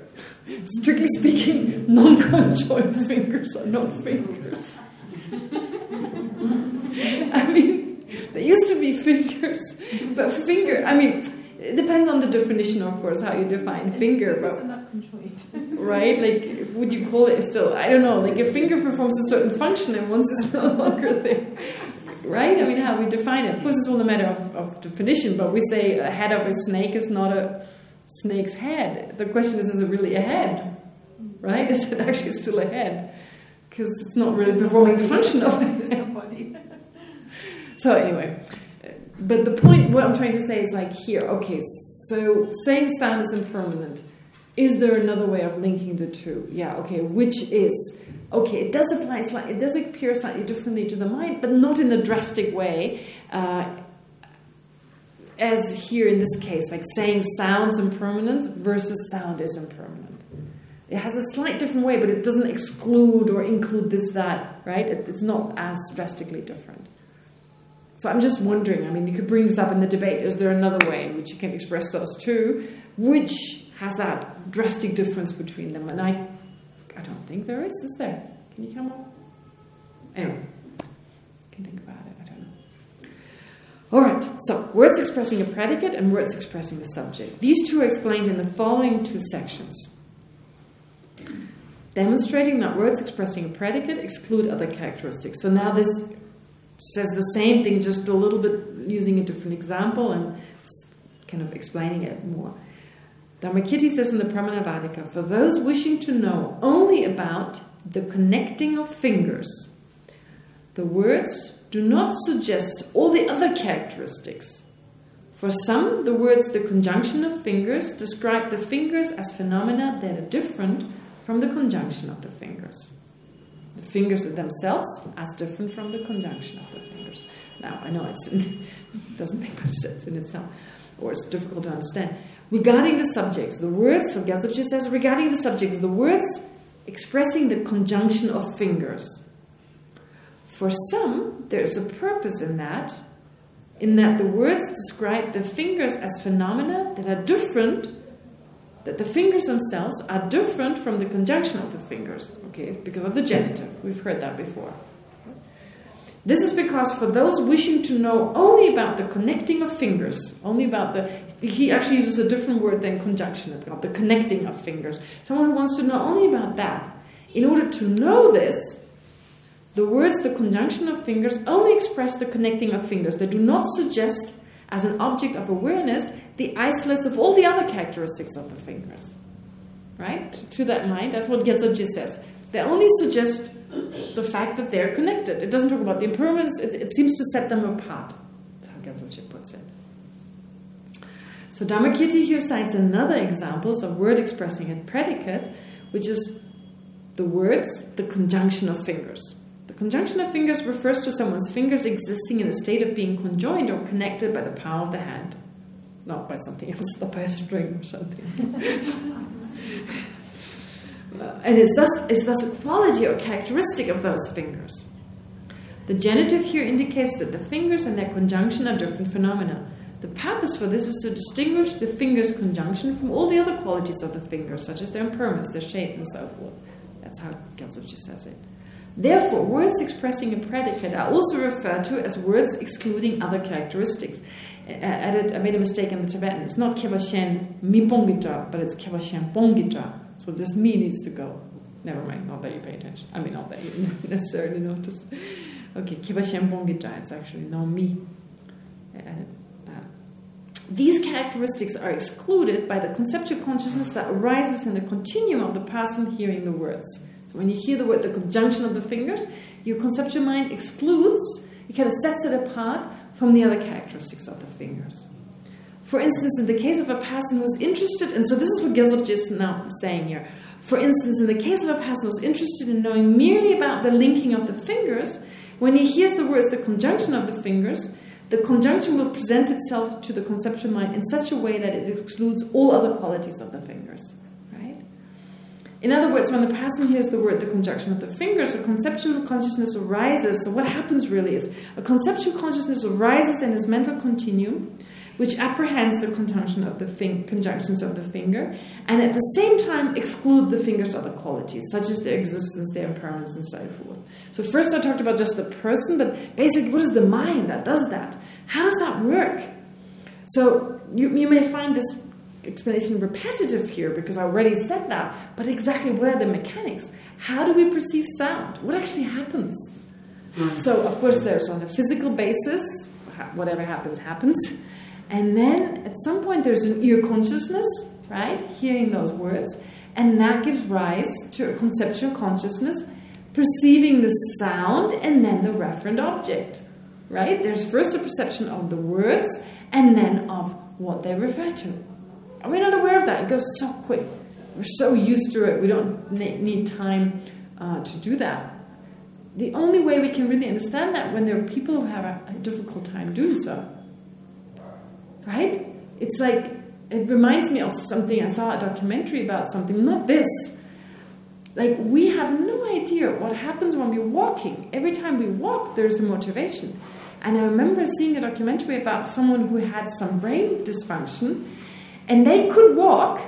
Speaker 1: Strictly speaking, non-conjoined (laughs) fingers are not fingers. (laughs) I mean, they used to be fingers, but finger. I mean, it depends on the definition, of course, how you define finger. But
Speaker 2: conjoined. (laughs)
Speaker 1: right, like, would you call it still? I don't know. Like, a finger performs a certain function, and once it's no longer there, right? I mean, how we define it. Of course, it's all a matter of, of definition. But we say a head of a snake is not a snake's head. The question is, is it really a head? Right? (laughs) Is it actually still a head? Because it's not really performing the function of a
Speaker 2: There's no body. (laughs) (laughs)
Speaker 1: so anyway, but the point, what I'm trying to say is like here, okay, so saying sound is impermanent. Is there another way of linking the two? Yeah, okay, which is, okay, it does apply slightly, it does appear slightly differently to the mind, but not in a drastic way. Uh, as here in this case, like saying sound's impermanent versus sound is impermanent. It has a slight different way, but it doesn't exclude or include this, that, right? It, it's not as drastically different. So I'm just wondering, I mean, you could bring this up in the debate. Is there another way in which you can express those two, which has that drastic difference between them? And I, I don't think there is, is there? Can you come up? Anyway, can think about it, I don't know. All right, so words expressing a predicate and words expressing a subject. These two are explained in the following two sections. Demonstrating that words expressing a predicate exclude other characteristics. So now this says the same thing, just a little bit using a different example and kind of explaining it more. Dharmakirti says in the Pramanavartika, for those wishing to know only about the connecting of fingers, the words do not suggest all the other characteristics. For some, the words the conjunction of fingers describe the fingers as phenomena that are different from the conjunction of the fingers the fingers themselves as different from the conjunction of the fingers. Now, I know it (laughs) doesn't make much sense in itself, or it's difficult to understand. Regarding the subjects, the words, so just says, regarding the subjects, the words expressing the conjunction of fingers. For some, there is a purpose in that, in that the words describe the fingers as phenomena that are different that the fingers themselves are different from the conjunction of the fingers, okay, because of the genitive. We've heard that before. This is because for those wishing to know only about the connecting of fingers, only about the... He actually uses a different word than conjunction, about the connecting of fingers. Someone who wants to know only about that. In order to know this, the words the conjunction of fingers only express the connecting of fingers. They do not suggest as an object of awareness the isolates of all the other characteristics of the fingers. Right? To that mind, that's what Gyaltsabje says. They only suggest the fact that they're connected. It doesn't talk about the impermanence, it, it seems to set them apart. That's how Gyaltsabje puts it. So Dharmakirti here cites another example of word expressing a predicate, which is the words, the conjunction of fingers. Conjunction of fingers refers to someone's fingers existing in a state of being conjoined or connected by the power of the hand. Not by something else, not by a string or something. (laughs) and it's thus, it's thus a quality or characteristic of those fingers. The genitive here indicates that the fingers and their conjunction are different phenomena. The purpose for this is to distinguish the finger's conjunction from all the other qualities of the fingers, such as their impermanence, their shape, and so forth. That's how Gyaltsabje says it. Therefore, words expressing a predicate are also referred to as words excluding other characteristics. I, added, I made a mistake in the Tibetan. It's not kebashen mi pongitra, but it's kebashen pongitra. So this mi needs to go. Never mind, not that you pay attention. I mean, not that you (laughs) necessarily notice. Okay, kebashen pongitra, it's actually no that. These characteristics are excluded by the conceptual consciousness that arises in the continuum of the person hearing the words. When you hear the word, the conjunction of the fingers, your conceptual mind excludes, it kind of sets it apart from the other characteristics of the fingers. For instance, in the case of a person who's interested, and so this is what Gyaltsab is now saying here. For instance, in the case of a person who's interested in knowing merely about the linking of the fingers, when he hears the words, the conjunction of the fingers, the conjunction will present itself to the conceptual mind in such a way that it excludes all other qualities of the fingers. In other words, when the person hears the word, the conjunction of the fingers, a conceptual consciousness arises. So what happens really is a conceptual consciousness arises in his mental continuum, which apprehends the conjunction of the conjunctions of the finger, and at the same time exclude the finger's other qualities, such as their existence, their impermanence, and so forth. So first I talked about just the person, but basically what is the mind that does that? How does that work? So you, you may find this explanation repetitive here because I already said that, but exactly what are the mechanics? How do we perceive sound? What actually happens? So, of course, there's on a physical basis, whatever happens, happens. And then at some point there's an ear consciousness, right? Hearing those words. And that gives rise to a conceptual consciousness, perceiving the sound and then the referent object, right? There's first a perception of the words and then of what they refer to. And we're not aware of that. It goes so quick. We're so used to it. We don't need time uh, to do that the only way we can really understand that when there are people who have a, a difficult time doing so. Right? It's like, it reminds me of something, I saw a documentary about something, not this. Like, we have no idea what happens when we're walking. Every time we walk, there's a motivation. And I remember seeing a documentary about someone who had some brain dysfunction, and they could walk,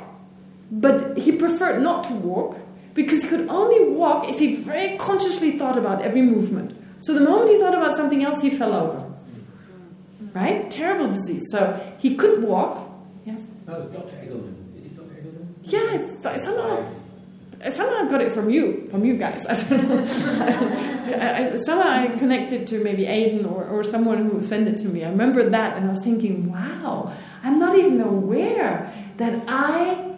Speaker 1: but he preferred not to walk because he could only walk if he very consciously thought about every movement. So the moment he thought about something else, he fell over. Right? Terrible disease. So he could walk. Yes?
Speaker 3: That was Dr. Eagleman. Is it Dr. Eagleman?
Speaker 1: Yeah, I, somehow, I got it from you, from you guys. (laughs) I don't know. I, I, somehow I connected to maybe Aiden or, or someone who sent it to me. I remember that and I was thinking, wow, I'm not even aware that I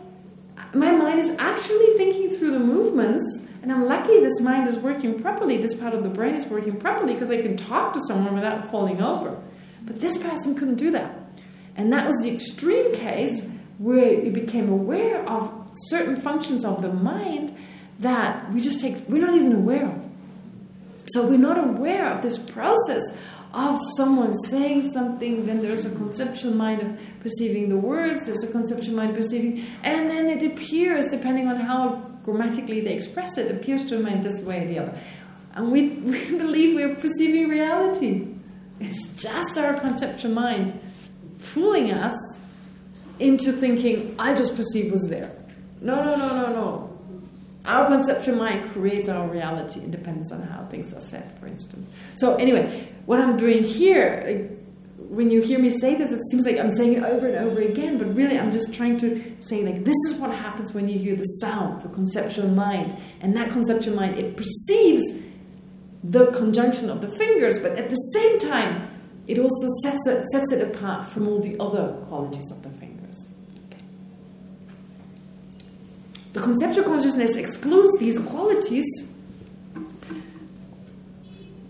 Speaker 1: my mind is actually thinking through the movements and I'm lucky this mind is working properly, this part of the brain is working properly because I can talk to someone without falling over. But this person couldn't do that. And that was the extreme case where you became aware of certain functions of the mind that we just take, we're not even aware of. So we're not aware of this process of someone saying something, then there's a conceptual mind of perceiving the words, there's a conceptual mind perceiving, and then it appears, depending on how grammatically they express it, appears to a mind this way or the other. And we, (laughs) we believe we're perceiving reality. It's just our conceptual mind fooling us into thinking, I just perceive was there. No, no, no, no, no. Our conceptual mind creates our reality. It depends on how things are said, for instance. So anyway, what I'm doing here, when you hear me say this, it seems like I'm saying it over and over again, but really I'm just trying to say, like, this is what happens when you hear the sound, the conceptual mind. And that conceptual mind, it perceives the conjunction of the fingers, but at the same time, it also sets it, sets it apart from all the other qualities of the fingers. The conceptual consciousness excludes these qualities.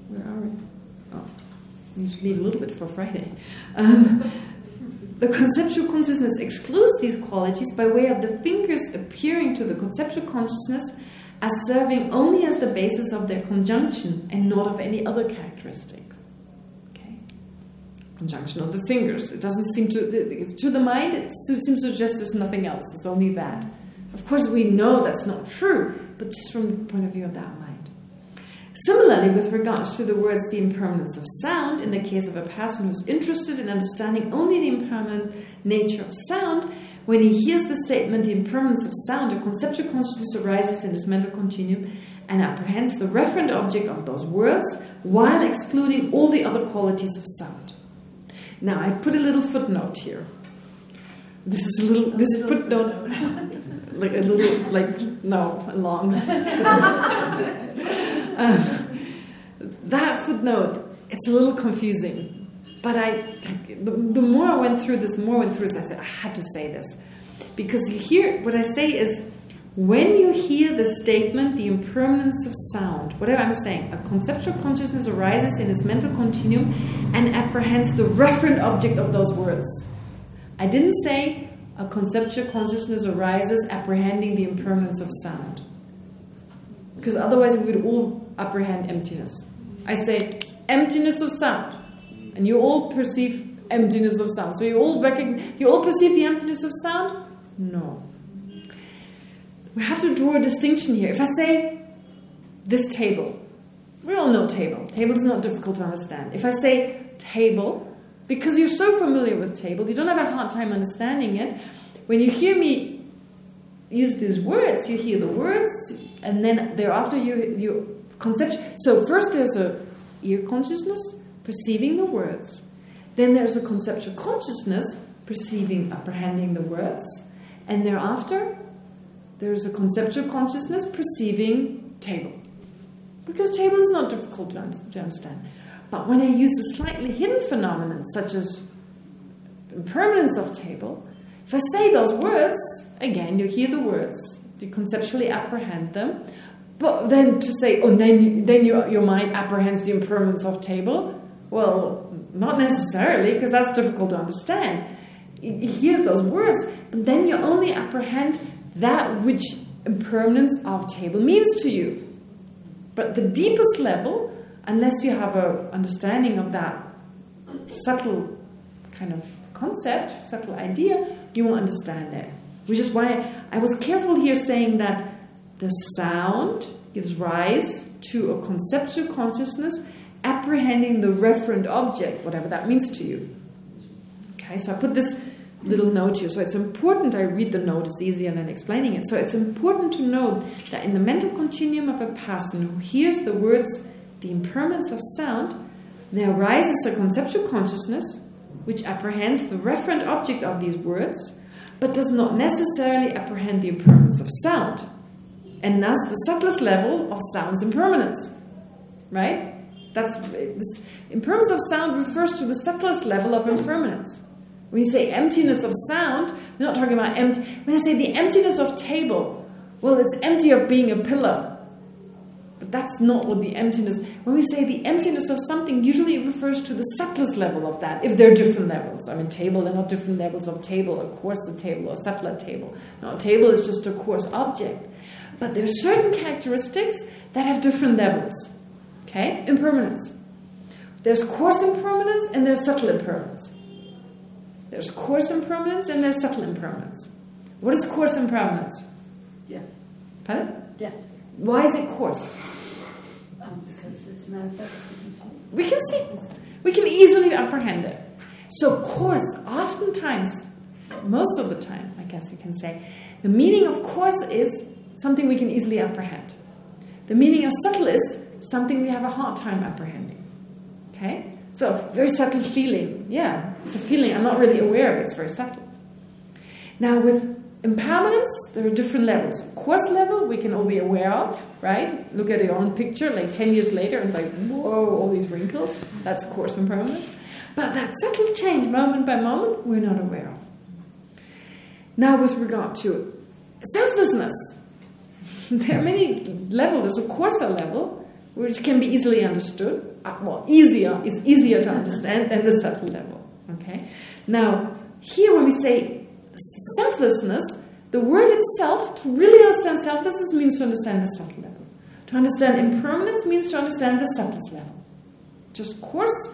Speaker 1: Where are we? Oh, we should leave a little bit for Friday. Um, the conceptual consciousness excludes these qualities by way of the fingers appearing to the conceptual consciousness as serving only as the basis of their conjunction and not of any other characteristic. Okay, conjunction of the fingers. It doesn't seem to to the mind. It seems to suggest there's nothing else. It's only that. Of course, we know that's not true, but just from the point of view of that mind. Similarly, with regards to the words the impermanence of sound, in the case of a person who's interested in understanding only the impermanent nature of sound, when he hears the statement, the impermanence of sound, a conceptual consciousness arises in his mental continuum and apprehends the referent object of those words while excluding all the other qualities of sound. Now, I put a little footnote here. This is a little, this footnote (laughs) like a little, like, no, long. (laughs) um, that footnote, it's a little confusing. But I, the, the, more I went through this, the more I went through this, I said, I had to say this. Because you hear, what I say is, when you hear the statement, the impermanence of sound, whatever I'm saying, a conceptual consciousness arises in its mental continuum and apprehends the referent object of those words. I didn't say a conceptual consciousness arises apprehending the impermanence of sound. Because otherwise we would all apprehend emptiness. I say emptiness of sound. And you all perceive emptiness of sound. So you all recognize, you all perceive the emptiness of sound? No. We have to draw a distinction here. If I say this table, we all know table. Table is not difficult to understand. If I say table, because you're so familiar with table, you don't have a hard time understanding it. When you hear me use these words, you hear the words, and then thereafter you you conception. So first there's a ear consciousness perceiving the words. Then there's a conceptual consciousness perceiving, apprehending the words. And thereafter, there's a conceptual consciousness perceiving table. Because table is not difficult to, understand. But when I use a slightly hidden phenomenon, such as impermanence of table, if I say those words, again, you hear the words, you conceptually apprehend them, but then to say, oh, then, then your, your mind apprehends the impermanence of table, well, not necessarily, because that's difficult to understand. It hears those words, but then you only apprehend that which impermanence of table means to you. But the deepest level, unless you have a understanding of that subtle kind of concept, subtle idea, you won't understand it. Which is why I was careful here saying that the sound gives rise to a conceptual consciousness apprehending the referent object, whatever that means to you. Okay, so I put this little note here. So it's important I read the note, it's easier than explaining it. So it's important to know that in the mental continuum of a person who hears the words, the impermanence of sound, there arises a conceptual consciousness which apprehends the referent object of these words, but does not necessarily apprehend the impermanence of sound, and thus the subtlest level of sound's impermanence. Right? That's this impermanence of sound refers to the subtlest level of impermanence. When you say emptiness of sound, we're not talking about empty. When I say the emptiness of table, well, it's empty of being a pillar. But that's not what the emptiness... When we say the emptiness of something, usually it refers to the subtlest level of that, if there are different levels. I mean, table, there are not different levels of table, a coarse table or a subtler table. No, a table is just a coarse object. But there are certain characteristics that have different levels. Okay? Impermanence. There's coarse impermanence and there's subtle impermanence. There's coarse impermanence and there's subtle impermanence. What is coarse impermanence?
Speaker 6: Death.
Speaker 1: Pardon?
Speaker 6: Death.
Speaker 1: Why is it coarse?
Speaker 6: Manifest.
Speaker 1: We can see. We can easily apprehend it. So of course, oftentimes, most of the time, I guess you can say, the meaning of course is something we can easily apprehend. The meaning of subtle is something we have a hard time apprehending. Okay? So, very subtle feeling. Yeah, it's a feeling. I'm not really aware of it. It's very subtle. Now, with impermanence, there are different levels. Coarse level, we can all be aware of, right? Look at your own picture, like 10 years later, and like, whoa, all these wrinkles. That's coarse impermanence. But that subtle change, moment by moment, we're not aware of. Now, with regard to selflessness, (laughs) there are many levels. There's a coarser level, which can be easily understood uh, well, easier, it's easier to understand than the subtle level. Okay. Now, here when we say selflessness, the word itself, to really understand selflessness means to understand the subtle level. To understand impermanence means to understand the subtlest level. Just coarse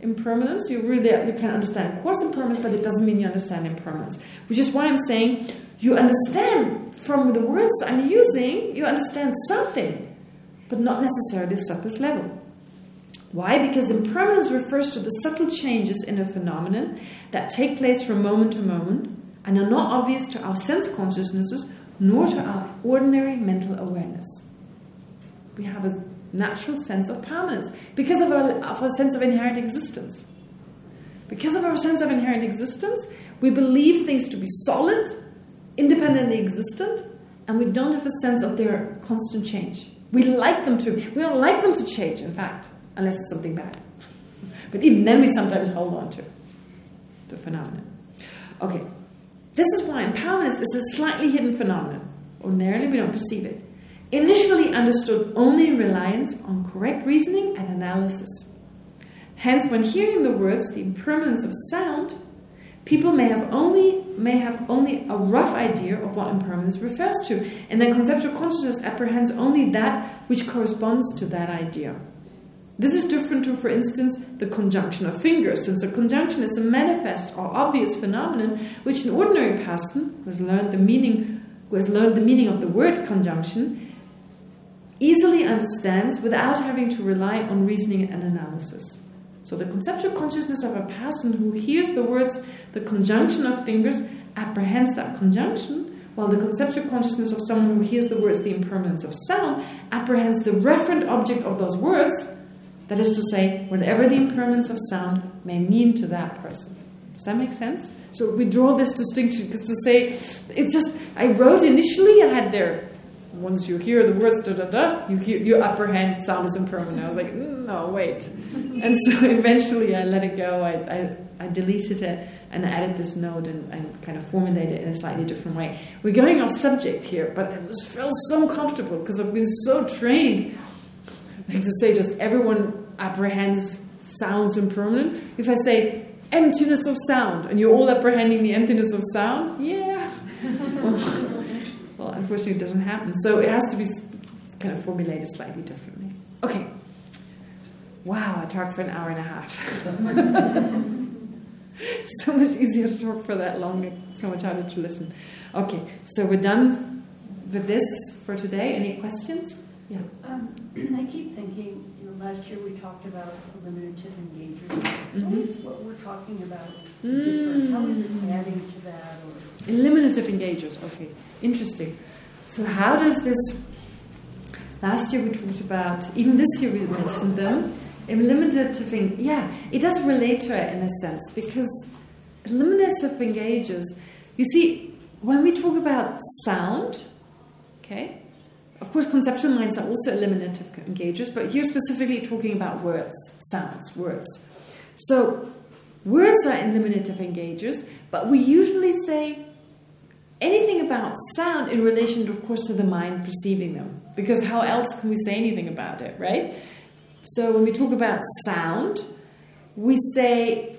Speaker 1: impermanence, you really you can understand coarse impermanence, but it doesn't mean you understand impermanence. Which is why I'm saying you understand from the words I'm using, you understand something, but not necessarily the subtlest level. Why? Because impermanence refers to the subtle changes in a phenomenon that take place from moment to moment and are not obvious to our sense consciousnesses nor to our ordinary mental awareness. We have a natural sense of permanence because of our, of our sense of inherent existence. Because of our sense of inherent existence, we believe things to be solid, independently existent, and we don't have a sense of their constant change. We like them to. We don't like them to change, in fact unless it's something bad. (laughs) But even then we sometimes hold on to the phenomenon. Okay, this is why impermanence is a slightly hidden phenomenon. Ordinarily we don't perceive it. Initially understood only in reliance on correct reasoning and analysis. Hence, when hearing the words, the impermanence of sound, people may have only may have only a rough idea of what impermanence refers to, and their conceptual consciousness apprehends only that which corresponds to that idea. This is different to, for instance, the conjunction of fingers, since a conjunction is a manifest or obvious phenomenon which an ordinary person who has learned the meaning, who has learned the meaning of the word conjunction, easily understands without having to rely on reasoning and analysis. So the conceptual consciousness of a person who hears the words, the conjunction of fingers, apprehends that conjunction, while the conceptual consciousness of someone who hears the words, the impermanence of sound, apprehends the referent object of those words, that is to say, whatever the impermanence of sound may mean to that person. Does that make sense? So we draw this distinction because to say, it's just, I wrote initially, I had there, once you hear the words da da da, you hear, you apprehend sound is impermanent. I was like, mm, no, wait. (laughs) and so eventually I let it go. I, I, I deleted it and added this note and, and kind of formulated it in a slightly different way. We're going off subject here, but it just felt so comfortable because I've been so trained like to say just everyone apprehends sounds impermanent. If I say emptiness of sound and you're all apprehending the emptiness of sound, yeah. well, well, unfortunately it doesn't happen. So it has to be kind of formulated slightly differently. Okay. Wow, I talked for an hour and a half. (laughs) so much easier to talk for that long, so much harder to listen. Okay, so we're done with this for today. Any questions?
Speaker 6: Yeah. Um, I keep thinking, you know, last year we talked about eliminative engagers. Mm -hmm. What is what we're talking about different? Mm. How is it adding to that? Or?
Speaker 1: Eliminative engagers, okay. Interesting. So how does this... Last year we talked about, even this year we mentioned them, eliminative thing, yeah, it does relate to it in a sense because eliminative engages. You see, when we talk about sound, okay, of course, conceptual minds are also eliminative engagers, but here specifically talking about words, sounds, words. So, words are eliminative engagers, but we usually say anything about sound in relation, of course, to the mind perceiving them. Because how else can we say anything about it, right? So when we talk about sound, we say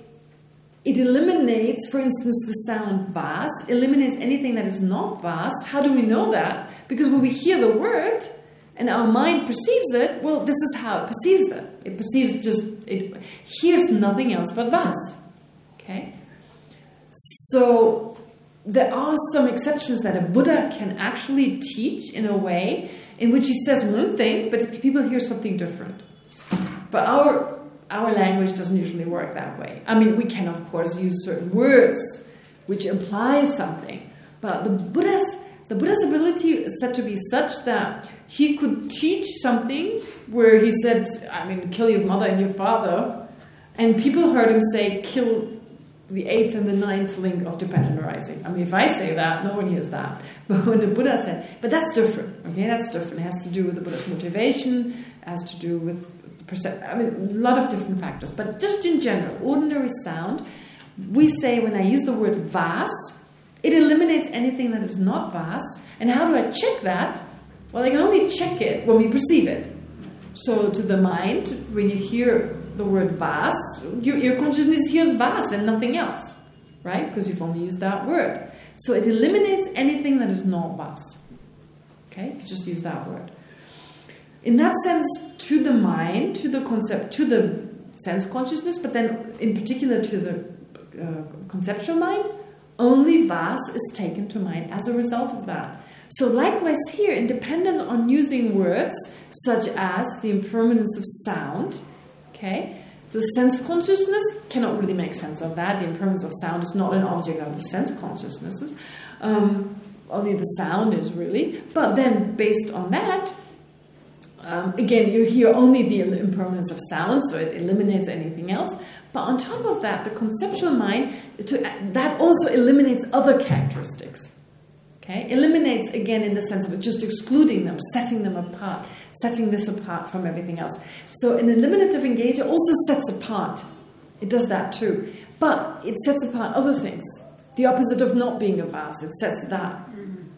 Speaker 1: it eliminates, for instance, the sound vas, eliminates anything that is not vas. How do we know that? Because when we hear the word and our mind perceives it, well, this is how it perceives it. It perceives just, it hears nothing else but vas. Okay? So there are some exceptions that a Buddha can actually teach in a way in which he says one thing, but people hear something different. But our our language doesn't usually work that way. I mean, we can, of course, use certain words which imply something. But the Buddha's, the Buddha's ability is said to be such that he could teach something where he said, I mean, kill your mother and your father. And people heard him say, kill the eighth and the ninth link of dependent arising. I mean, if I say that, no one hears that. (laughs) But when the Buddha said, but that's different, okay, that's different. It has to do with the Buddha's motivation, it has to do with I mean, a lot of different factors. But just in general, ordinary sound, we say when I use the word vas, it eliminates anything that is not vas. And how do I check that? Well, I can only check it when we perceive it. So to the mind, when you hear the word vas, your, your consciousness hears vas and nothing else, right? Because you've only used that word. So it eliminates anything that is not vas. Okay, if you just use that word in that sense, to the mind, to the concept, to the sense consciousness, but then in particular to the uh, conceptual mind, only vas is taken to mind as a result of that. So likewise here, in dependence on using words such as the impermanence of sound, okay, the sense consciousness cannot really make sense of that. The impermanence of sound is not an object of the sense consciousnesses. Um, only the sound is really. But then based on that, um, again, you hear only the impermanence of sound, so it eliminates anything else. But on top of that, the conceptual mind, to, that also eliminates other characteristics. Okay, Eliminates, again, in the sense of just excluding them, setting them apart, setting this apart from everything else. So an eliminative engager also sets apart. It does that too. But it sets apart other things. The opposite of not being a vase, it sets that,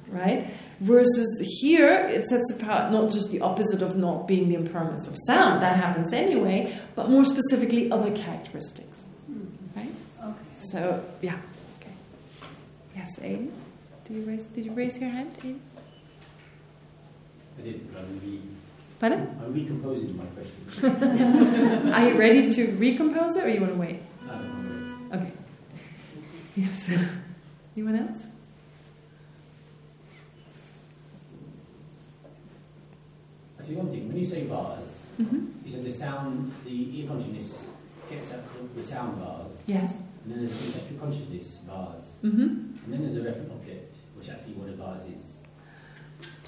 Speaker 1: right? Versus here, it sets apart not just the opposite of not being the impermanence of sound, that happens anyway, but more specifically other characteristics. Hmm. Right? Okay. So, yeah. Okay. Yes, Aiden? Did you raise, did you raise your hand, Aiden?
Speaker 3: I did, but I'm re
Speaker 1: Pardon?
Speaker 3: I'm recomposing my question. (laughs)
Speaker 1: Are you ready to recompose it or you want to wait?
Speaker 3: No, I'm
Speaker 1: ready. Okay. (laughs) Yes. (laughs) Anyone else?
Speaker 3: Actually, one thing, when you say bars, mm -hmm. you said the sound, the ear consciousness gets at the sound bars,
Speaker 1: Yes.
Speaker 3: and then there's a conceptual consciousness bars.
Speaker 1: Mm-hmm.
Speaker 3: and then there's a referent object, which actually what a vase is.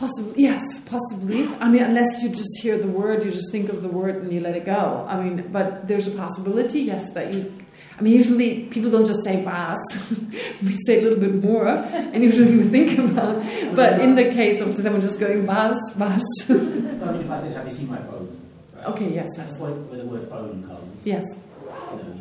Speaker 1: Possibly, yes, possibly. I mean, unless you just hear the word, you just think of the word and you let it go. I mean, but there's a possibility, yes, that you. I mean, usually people don't just say "vas," (laughs) we say a little bit more, and usually we think about. But in the case of someone just going "vas, vas,"
Speaker 3: I mean, if I said, have you seen my phone? Right?
Speaker 1: okay, yes,
Speaker 3: That's where, where the word phone comes.
Speaker 1: yes,
Speaker 3: You know,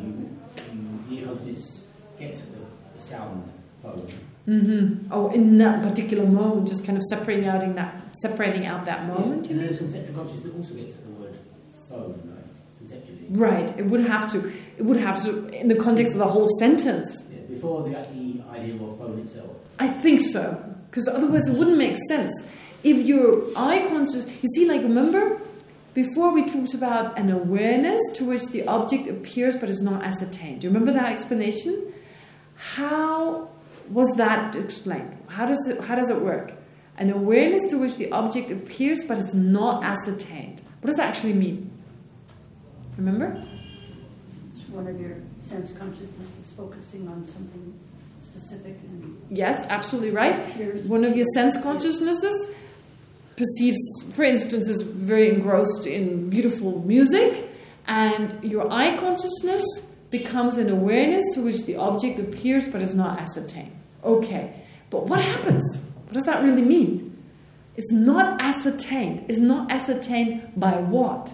Speaker 3: you, you, consciousness gets the, the sound phone.
Speaker 1: mm-hmm. Oh, in that particular moment, just kind of separating out in that separating out that moment.
Speaker 3: Yeah.
Speaker 1: You
Speaker 3: And
Speaker 1: mean?
Speaker 3: there's conceptual consciousness that also gets at the word phone? Conceptually.
Speaker 1: Right. It would have to. It would have to in the context of the whole sentence.
Speaker 3: Yeah, before the actually idea of phone itself.
Speaker 1: I think so, because otherwise it wouldn't make sense. If your eye conscious, you see, like remember, before we talked about an awareness to which the object appears but is not ascertained. Do you remember that explanation? How was that explained? How does the, how does it work? An awareness to which the object appears but is not ascertained. What does that actually mean? Remember?
Speaker 6: It's one of your sense consciousnesses focusing on something specific and
Speaker 1: Yes, absolutely right. One of your sense consciousnesses perceives, for instance, is very engrossed in beautiful music, and your eye consciousness becomes an awareness to which the object appears but is not ascertained. Okay, but what happens? What does that really mean? It's not ascertained. It's not ascertained by what?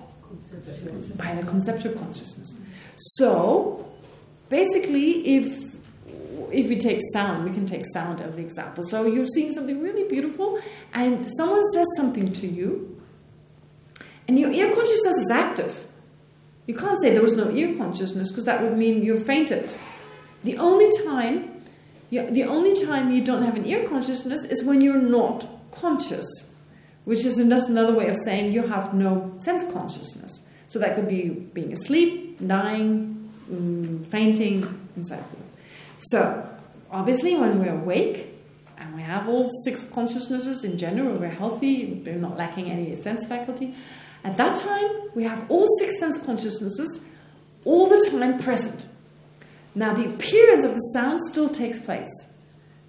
Speaker 1: By the conceptual consciousness. So, basically, if if we take sound, we can take sound as the example. So you're seeing something really beautiful, and someone says something to you, and your ear consciousness is active. You can't say there was no ear consciousness because that would mean you fainted. The only time, the only time you don't have an ear consciousness is when you're not conscious, which is just another way of saying you have no sense consciousness. So that could be being asleep, dying, mm, fainting, and so forth. So, obviously, when we're awake and we have all six consciousnesses in general, we're healthy, we're not lacking any sense faculty. At that time, we have all six sense consciousnesses all the time present. Now, the appearance of the sound still takes place,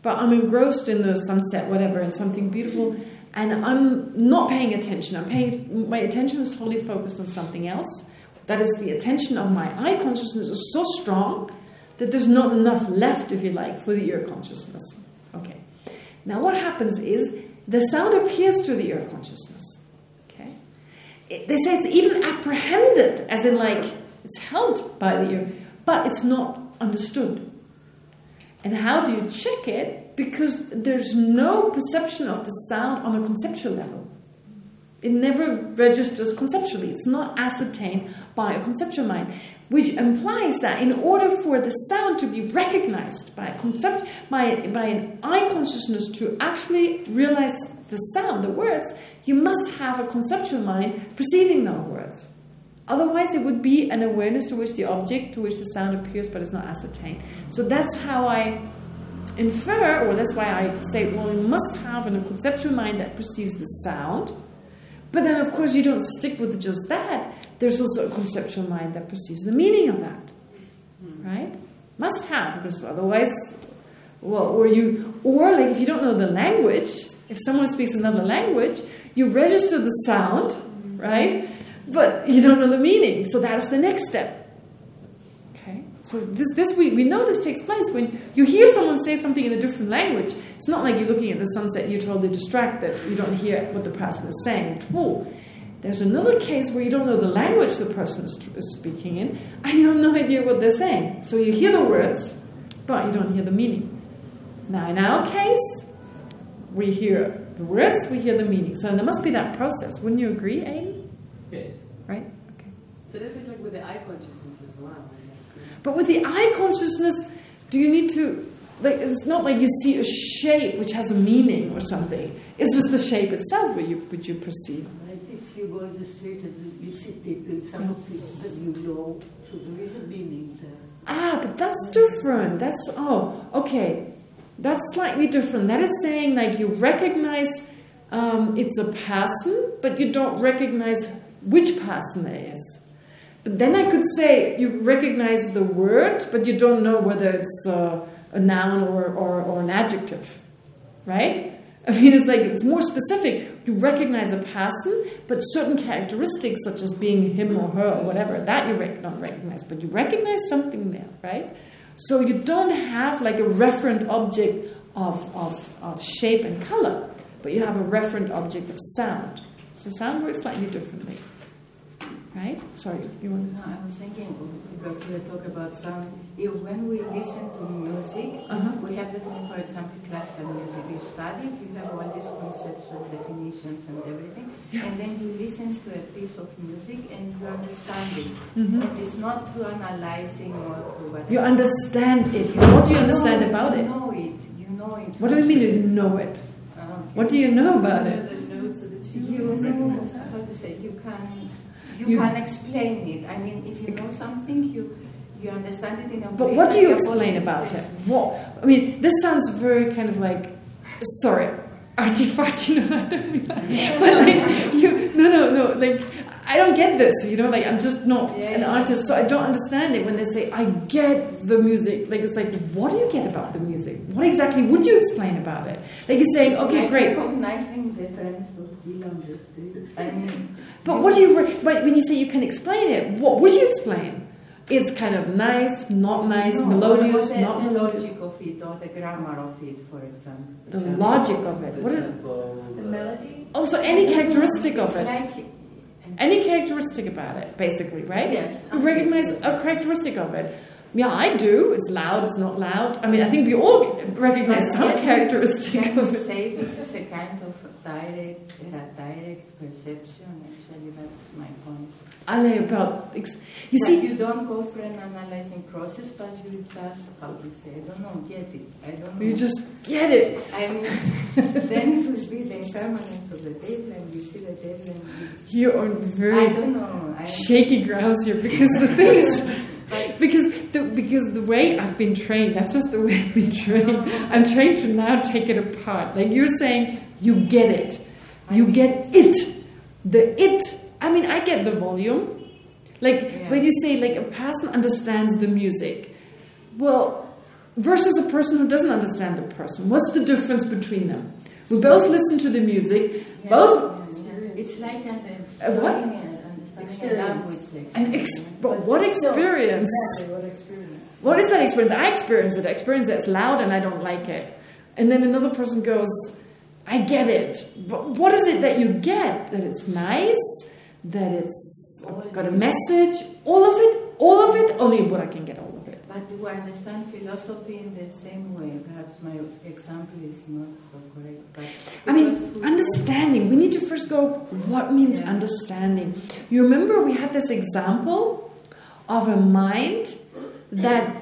Speaker 1: but I'm engrossed in the sunset, whatever, in something beautiful, and I'm not paying attention. I'm paying my attention is totally focused on something else. That is, the attention of my eye consciousness is so strong that there's not enough left, if you like, for the ear consciousness. Okay. Now, what happens is the sound appears to the ear consciousness. Okay. It, they say it's even apprehended, as in like it's held by the ear, but it's not understood. And how do you check it? Because there's no perception of the sound on a conceptual level. It never registers conceptually. It's not ascertained by a conceptual mind, which implies that in order for the sound to be recognized by a concept, by, by an eye consciousness to actually realize the sound, the words, you must have a conceptual mind perceiving those words. Otherwise, it would be an awareness to which the object, to which the sound appears, but is not ascertained. So that's how I infer, or that's why I say, well, you must have a conceptual mind that perceives the sound. But then, of course, you don't stick with just that. There's also a conceptual mind that perceives the meaning of that. Right? Must have, because otherwise, well, or you, or like if you don't know the language, if someone speaks another language, you register the sound, right? But you don't know the meaning. So that's the next step. So this, this we, we know this takes place when you hear someone say something in a different language. It's not like you're looking at the sunset and you're totally distracted. You don't hear what the person is saying at all. There's another case where you don't know the language the person is, is speaking in, and you have no idea what they're saying. So you hear the words, but you don't hear the meaning. Now, in our case, we hear the words, we hear the meaning. So there must be that process. Wouldn't you agree, Aiden?
Speaker 3: Yes.
Speaker 1: Right? Okay.
Speaker 2: So that's like with the eye consciousness as well. I guess.
Speaker 1: But with the eye consciousness, do you need to like? It's not like you see a shape which has a meaning or something. It's just the shape itself which you which you perceive.
Speaker 4: Like if you go in the street and you see people, some people that you know, so there is a meaning there.
Speaker 1: Ah, but that's different. That's oh, okay. That's slightly different. That is saying like you recognize um, it's a person, but you don't recognize which person it is. Then I could say you recognize the word, but you don't know whether it's uh, a noun or, or, or an adjective, right? I mean, it's like, it's more specific. You recognize a person, but certain characteristics, such as being him or her or whatever, that you rec don't recognize. But you recognize something there, right? So you don't have like a referent object of, of, of shape and color, but you have a referent object of sound. So sound works slightly differently. Right? Sorry, you want to
Speaker 6: No,
Speaker 1: say?
Speaker 6: I was thinking, because we talk about sound, if when we listen to music,
Speaker 1: Uh-huh.
Speaker 6: we have the thing, for example, classical music. You study it, you have all these concepts of definitions and everything,
Speaker 1: Yeah.
Speaker 6: and then you listen to a piece of music and you understand it.
Speaker 1: Mhm.
Speaker 6: And it's not through analyzing or through whatever.
Speaker 1: You understand it. What do you understand
Speaker 6: know,
Speaker 1: about
Speaker 6: you
Speaker 1: it?
Speaker 6: know it. You know it.
Speaker 1: What do you mean you know it?
Speaker 6: Uh,
Speaker 1: What do you know about
Speaker 2: You
Speaker 1: it?
Speaker 2: know the notes of the two
Speaker 6: You know, how to say, you can, you,
Speaker 1: You-
Speaker 6: can explain it. I mean, if you know something, you you understand it in a
Speaker 1: But
Speaker 6: way
Speaker 1: what do you explain about it? What? I mean, this sounds very kind of like, sorry, (laughs) arty-farty, no, I don't mean that. (laughs) But like, you, no, no, no, like, I don't get this, you know, like, I'm just not
Speaker 6: Yeah,
Speaker 1: an
Speaker 6: yeah.
Speaker 1: artist, so I don't understand it when they say, I get the music. Like, it's like, what do you get about the music? What exactly would you explain about it? Like, you're saying, okay,
Speaker 6: Like
Speaker 1: great,
Speaker 6: Recognizing difference of will understood. I mean,
Speaker 1: but what do you, but when you say you can explain it, what would you explain? It's kind of nice, not nice,
Speaker 6: no,
Speaker 1: melodious,
Speaker 6: the,
Speaker 1: not
Speaker 6: the
Speaker 1: melodious.
Speaker 6: logic of it or the grammar of it, for example.
Speaker 1: The logic of it. What is?
Speaker 2: The melody?
Speaker 1: Also, any characteristic of it.
Speaker 6: Like,
Speaker 1: Any characteristic about it, basically, right?
Speaker 6: Yes.
Speaker 1: You recognize a characteristic of it. Yeah, I do. It's loud, it's not loud. I mean, I think we all recognize some (laughs) characteristic
Speaker 6: Can
Speaker 1: of it.
Speaker 6: say this is a kind of direct, uh, direct perception? Actually, that's my point.
Speaker 1: Ale, about... You
Speaker 6: That
Speaker 1: see,
Speaker 6: you don't go through an analyzing process, but you just, how to say, I don't know, get it. I don't know.
Speaker 1: you just get it.
Speaker 6: I mean, (laughs) then it will be the impermanence of the table, and you see the table, and you,
Speaker 1: You're on
Speaker 6: I
Speaker 1: very
Speaker 6: don't know. I,
Speaker 1: shaky grounds here because the thing is... Because the, because the way I've been trained, that's just the way I've been trained. I'm trained to now take it apart. Like you're saying, you get it. You get it. The it. I mean, I get the volume. Like
Speaker 6: Yeah.
Speaker 1: when you say like a person understands the music. Well, versus a person who doesn't understand the person. What's the difference between them? We both listen to the music.
Speaker 6: yeah,
Speaker 1: Both
Speaker 6: It's like an,
Speaker 1: A what?
Speaker 6: understanding a
Speaker 2: Experience.
Speaker 1: an ex- but what experience?
Speaker 2: Exactly, what experience?
Speaker 1: What is that experience? I experience it. I experience it. It's loud and I don't like it. And then another person goes, I get it. But what is it that you get? That it's nice? That it's got a message? All of it? All of it? Only a Buddha can get all of it.
Speaker 6: But do I understand philosophy in the same way? Perhaps my example is not so correct. But
Speaker 1: I mean, understanding. We need to first go, what means
Speaker 6: Yeah.
Speaker 1: understanding? You remember we had this example of a mind that,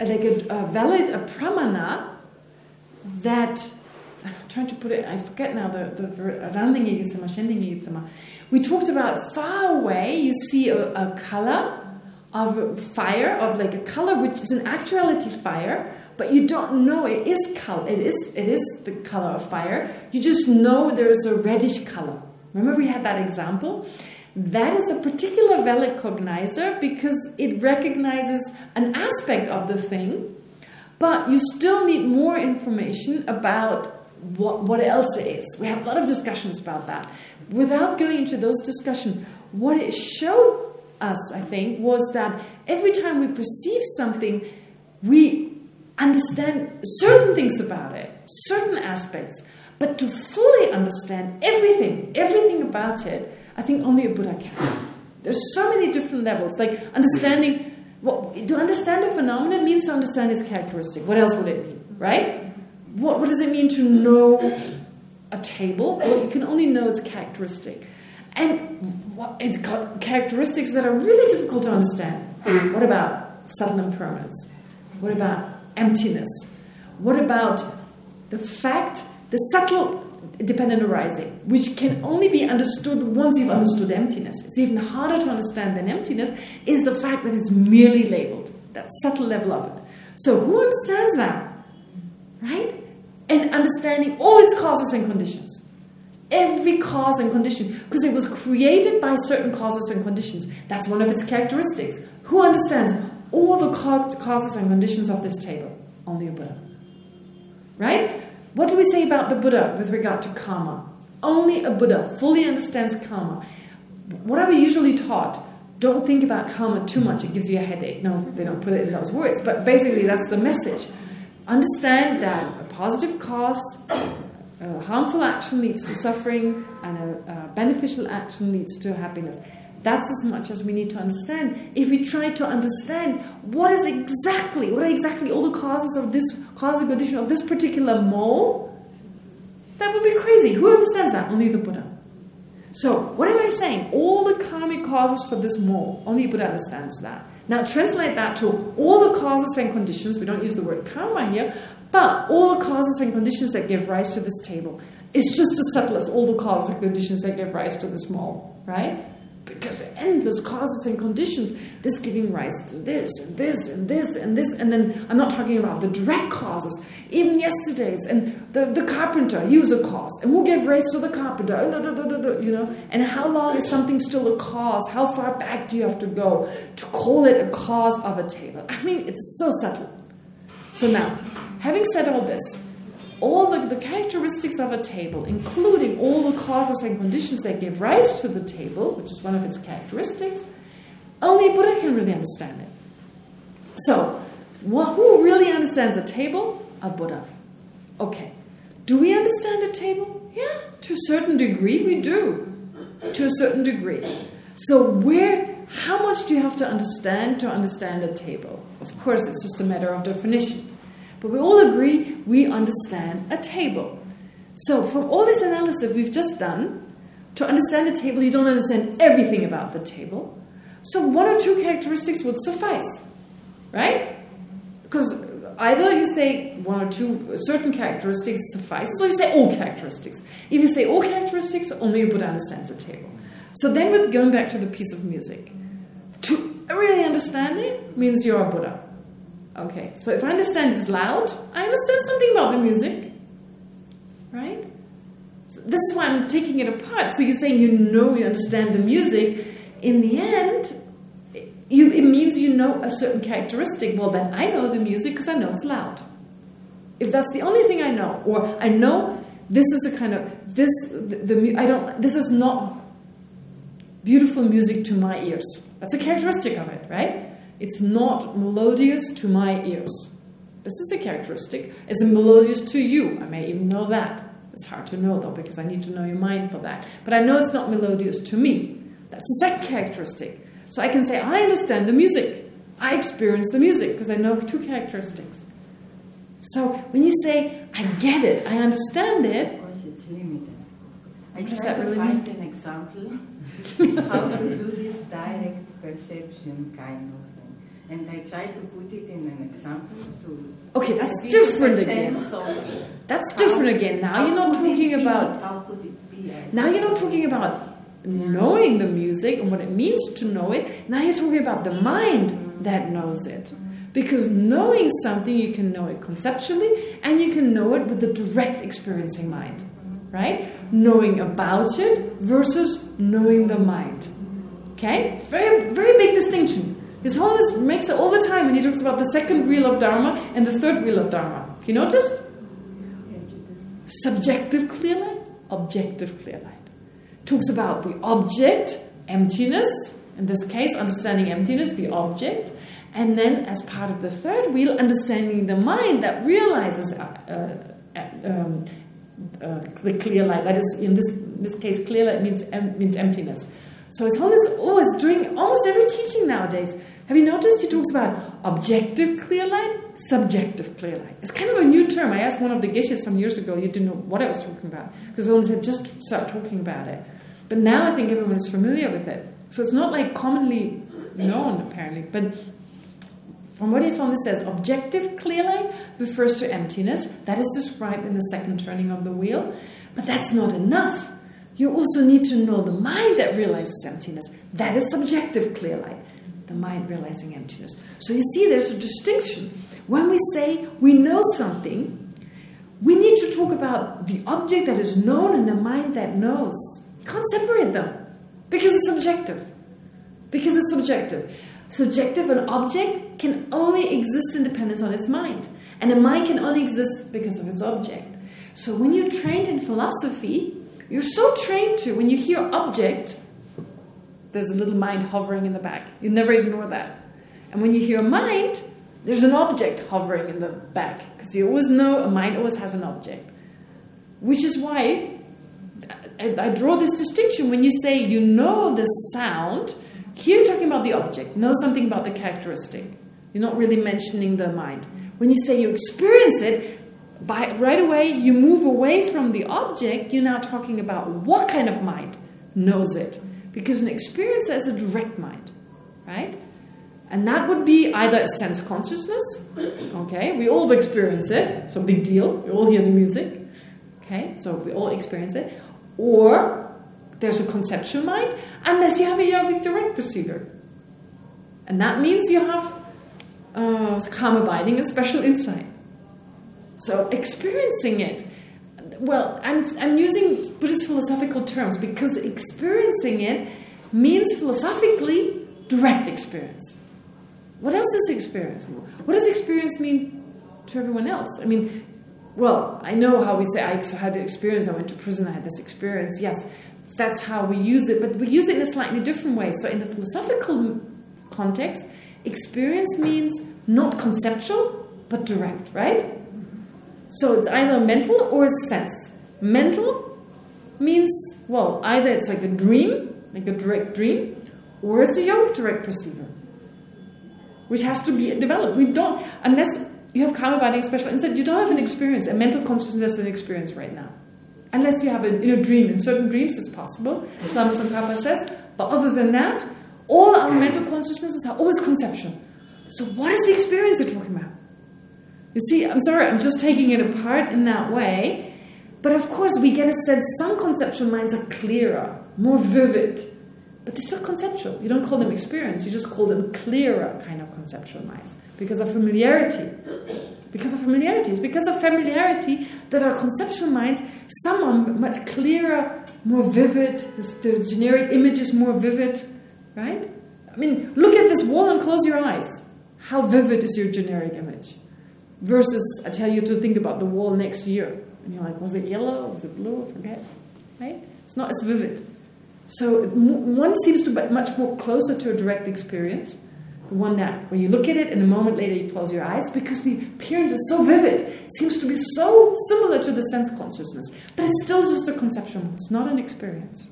Speaker 1: like a, a valid, a pramana, that, I'm trying to put it, I forget now the, the ver- Randingigitsama, Shendingigitsama. We talked about far away, you see a, a color of fire, of like a color which is in actuality fire, but you don't know it is color. It is it is the color of fire. You just know there's a reddish color. Remember we had that example. That is a particular valid cognizer because it recognizes an aspect of the thing, but you still need more information about what what else it is. We have a lot of discussions about that. Without going into those discussions, what it showed us, I think, was that every time we perceive something, we understand certain things about it, certain aspects. But to fully understand everything, everything about it, I think only a Buddha can. There's so many different levels. Like understanding, what, to understand a phenomenon means to understand its characteristic. What else would it mean, right? What, what does it mean to know a table? Well, you can only know its characteristic. And what, it's got characteristics that are really difficult to understand. What about subtle impermanence? What about emptiness? What about the fact, the subtle dependent arising, which can only be understood once you've understood emptiness. It's even harder to understand than emptiness, is the fact that it's merely labeled, that subtle level of it. So who understands that? Right? And understanding all its causes and conditions. every cause and condition because it was created by certain causes and conditions. That's one of its characteristics. Who understands all the causes and conditions of this table? Only a Buddha. Right? What do we say about the Buddha with regard to karma? Only a Buddha fully understands karma. What are we usually taught? Don't think about karma too much, it gives you a headache. No, they don't put it in those words, but basically that's the message. Understand that a positive cause, a harmful action leads to suffering, and a, a beneficial action leads to happiness. That's as much as we need to understand. If we try to understand what is exactly, what are exactly all the causes of this causal condition of this particular mole, that would be crazy. Who understands that? Only the Buddha. So, what am I saying? All the karmic causes for this mole, only Buddha understands that. Now, translate that to all the causes and conditions. We don't use the word karma here, but all the causes and conditions that give rise to this table. It's just as subtle as all the causes and conditions that give rise to this mole, right? Because the endless causes and conditions, this giving rise to this and this and this and this, and then I'm not talking about the direct causes, even yesterday's, and the, the carpenter, he was a cause, and who gave rise to the carpenter, oh, you know, and how long is something still a cause, how far back do you have to go to call it a cause of a table? I mean, it's so subtle. So now, having said all this, all the, the characteristics of a table, including all the causes and conditions that give rise to the table, which is one of its characteristics, only Buddha can really understand it. So, who really understands a table? A Buddha. Okay. Do we understand a table? Yeah, to a certain degree we do. To a certain degree. So where, how much do you have to understand to understand a table? Of course, it's just a matter of definition. But we all agree we understand a table. So from all this analysis we've just done, to understand a table, you don't understand everything about the table. So one or two characteristics would suffice, right? Because either you say one or two certain characteristics suffice, or you say all characteristics. If you say all characteristics, only a Buddha understands the table. So then with going back to the piece of music, to really understand it means you're a Buddha. Okay, so if I understand it's loud, I understand something about the music. Right? So this is why I'm taking it apart. So you're saying you know you understand the music. In the end, you, it means you know a certain characteristic. Well, then I know the music because I know it's loud. If that's the only thing I know, or I know this is a kind of this the, the I don't this is not beautiful music to my ears. That's a characteristic of it, right? It's not melodious to my ears. This is a characteristic. It's melodious to you. I may even know that. It's hard to know, though, because I need to know your mind for that. But I know it's not melodious to me. That's the second characteristic. So I can say, I understand the music. I experience the music, because I know two characteristics. So when you say, I get it, I understand it...
Speaker 4: Of course, it's limited. I
Speaker 1: try
Speaker 4: to
Speaker 1: really
Speaker 4: find mean? an example how to do this direct perception kind of and I try to put it in an example to
Speaker 1: okay that's different again. that's different again. Now you're not talking about
Speaker 4: how could it be?
Speaker 1: Now you're not talking about knowing the music and what it means to know it. Now you're talking about the mind that knows it. Because knowing something you can know it conceptually and you can know it with the direct experiencing mind right? Knowing about it versus knowing the mind. Okay? Very very big distinction his Holiness makes it all the time when he talks about the second wheel of Dharma and the third wheel of Dharma. You noticed? Subjective clear light, objective clear light. Talks about the object, emptiness, in this case, understanding emptiness, the object, and then as part of the third wheel, understanding the mind that realizes uh, uh, um, uh, the clear light. That is, in this, in this case, clear light means, means emptiness. So His Holiness always doing almost every teaching nowadays have you noticed he talks about objective clear light, subjective clear light? It's kind of a new term. I asked one of the geshes some years ago, you didn't know what I was talking about, because only said just start talking about it. But now I think everyone is familiar with it. So it's not like commonly known, apparently. But from what his Holiness says, objective clear light refers to emptiness. That is described in the second turning of the wheel. But that's not enough. You also need to know the mind that realizes emptiness. That is subjective clear light the mind realizing emptiness. So you see there's a distinction. When we say we know something, We need to talk about the object that is known and the mind that knows. You can't separate them because it's subjective. Because it's subjective. Subjective, an object can only exist independent on its mind. And a mind can only exist because of its object. So when you're trained in philosophy, you're so trained to, when you hear object, there's a little mind hovering in the back. You never ignore that. And when you hear mind, there's an object hovering in the back. Because you always know a mind always has an object. Which is why I, I draw this distinction. When you say you know the sound, here you're talking about the object. Know something about the characteristic. You're not really mentioning the mind. When you say you experience it, by right away you move away from the object, you're now talking about what kind of mind knows it. Because an experience is a direct mind, right? And that would be either a sense consciousness, okay? We all experience it, so big deal. We all hear the music, okay? So we all experience it. Or there's a conceptual mind, unless you have a yogic direct perceiver. And that means you have uh, calm abiding and special insight. So experiencing it, well, I'm, I'm using Buddhist philosophical terms because experiencing it means philosophically direct experience. What else is experience? What does experience mean to everyone else? I mean, well, I know how we say, I had the experience, I went to prison, I had this experience. Yes, that's how we use it, but we use it in a slightly different way. So in the philosophical context, experience means not conceptual, but direct, right? So it's either mental or sense. Mental means, well, either it's like a dream, like a direct dream, or it's a yogic direct perceiver, which has to be developed. We don't, unless you have calm abiding special insight, you don't have an experience, a mental consciousness an experience right now. Unless you have a you know, dream. In certain dreams, it's possible, Lama Tsongkhapa says. But other than that, all our mental consciousnesses are always conception. So what is the experience you're talking about? You see, I'm sorry, I'm just taking it apart in that way. But of course, we get a sense some conceptual minds are clearer, more vivid. But they're still conceptual. You don't call them experience. You just call them clearer kind of conceptual minds. Because of familiarity. Because of familiarity. It's because of familiarity that our conceptual minds, some are much clearer, more vivid. The generic image is more vivid. Right? I mean, look at this wall and close your eyes. How vivid is your generic image? Versus, I tell you to think about the wall next year. And you're like, was it yellow? Was it blue? I forget. Right? It's not as vivid. So one seems to be much more closer to a direct experience. The one that, when you look at it, and a moment later you close your eyes, because the appearance is so vivid. It seems to be so similar to the sense consciousness. But it's still just a conception. It's not an experience.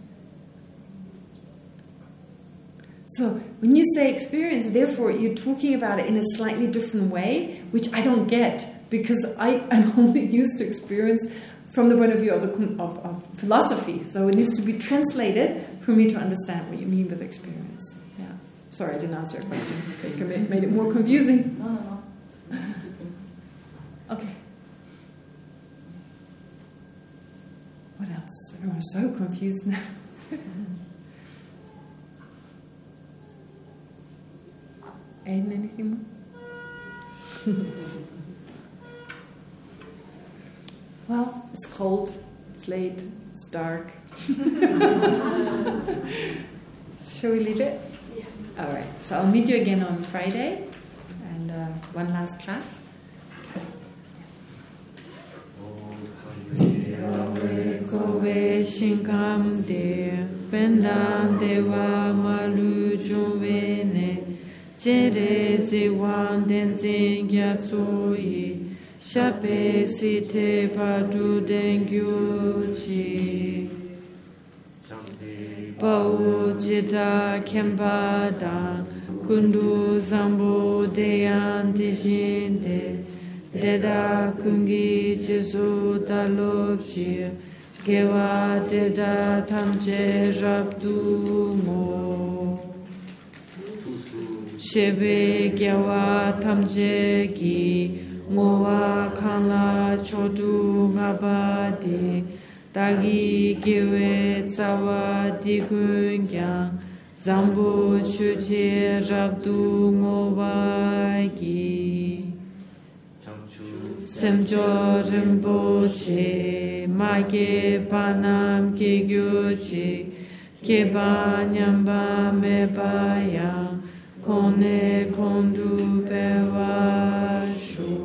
Speaker 1: So when you say experience, therefore you're talking about it in a slightly different way, which I don't get because I, am (laughs) only used to experience from the point of view of, the, of, of, philosophy. So it needs to be translated for me to understand what you mean with experience. Yeah. Sorry, I didn't answer your question. It made it more confusing.
Speaker 4: No, no, no. (laughs)
Speaker 1: okay. What else? Everyone's so confused now. (laughs) Aiden, anything more? well, it's cold, it's late, it's dark. Shall we leave it? Yeah. All right. So I'll meet you again on Friday, and uh, one last class. Kowe shinkam de pendan dewa malu jumvene Jere se wan den zin gya tso yi Shape si te pa du den gyu chi Pa u jita kempa da Kundu zambu deyan di shin de Deda kungi jisu da lop chi Gewa deda tamche rabdu mo shebe gyawa tamje gi ngowa khanla chodu ngaba de dagi gewe tsawa digun gyang zambu chuje rabdu ngowa gi
Speaker 8: semjo rinpo che ma ge panam ge gyu che ke ba nyamba me ba yang qu'on est conduit vers la chose.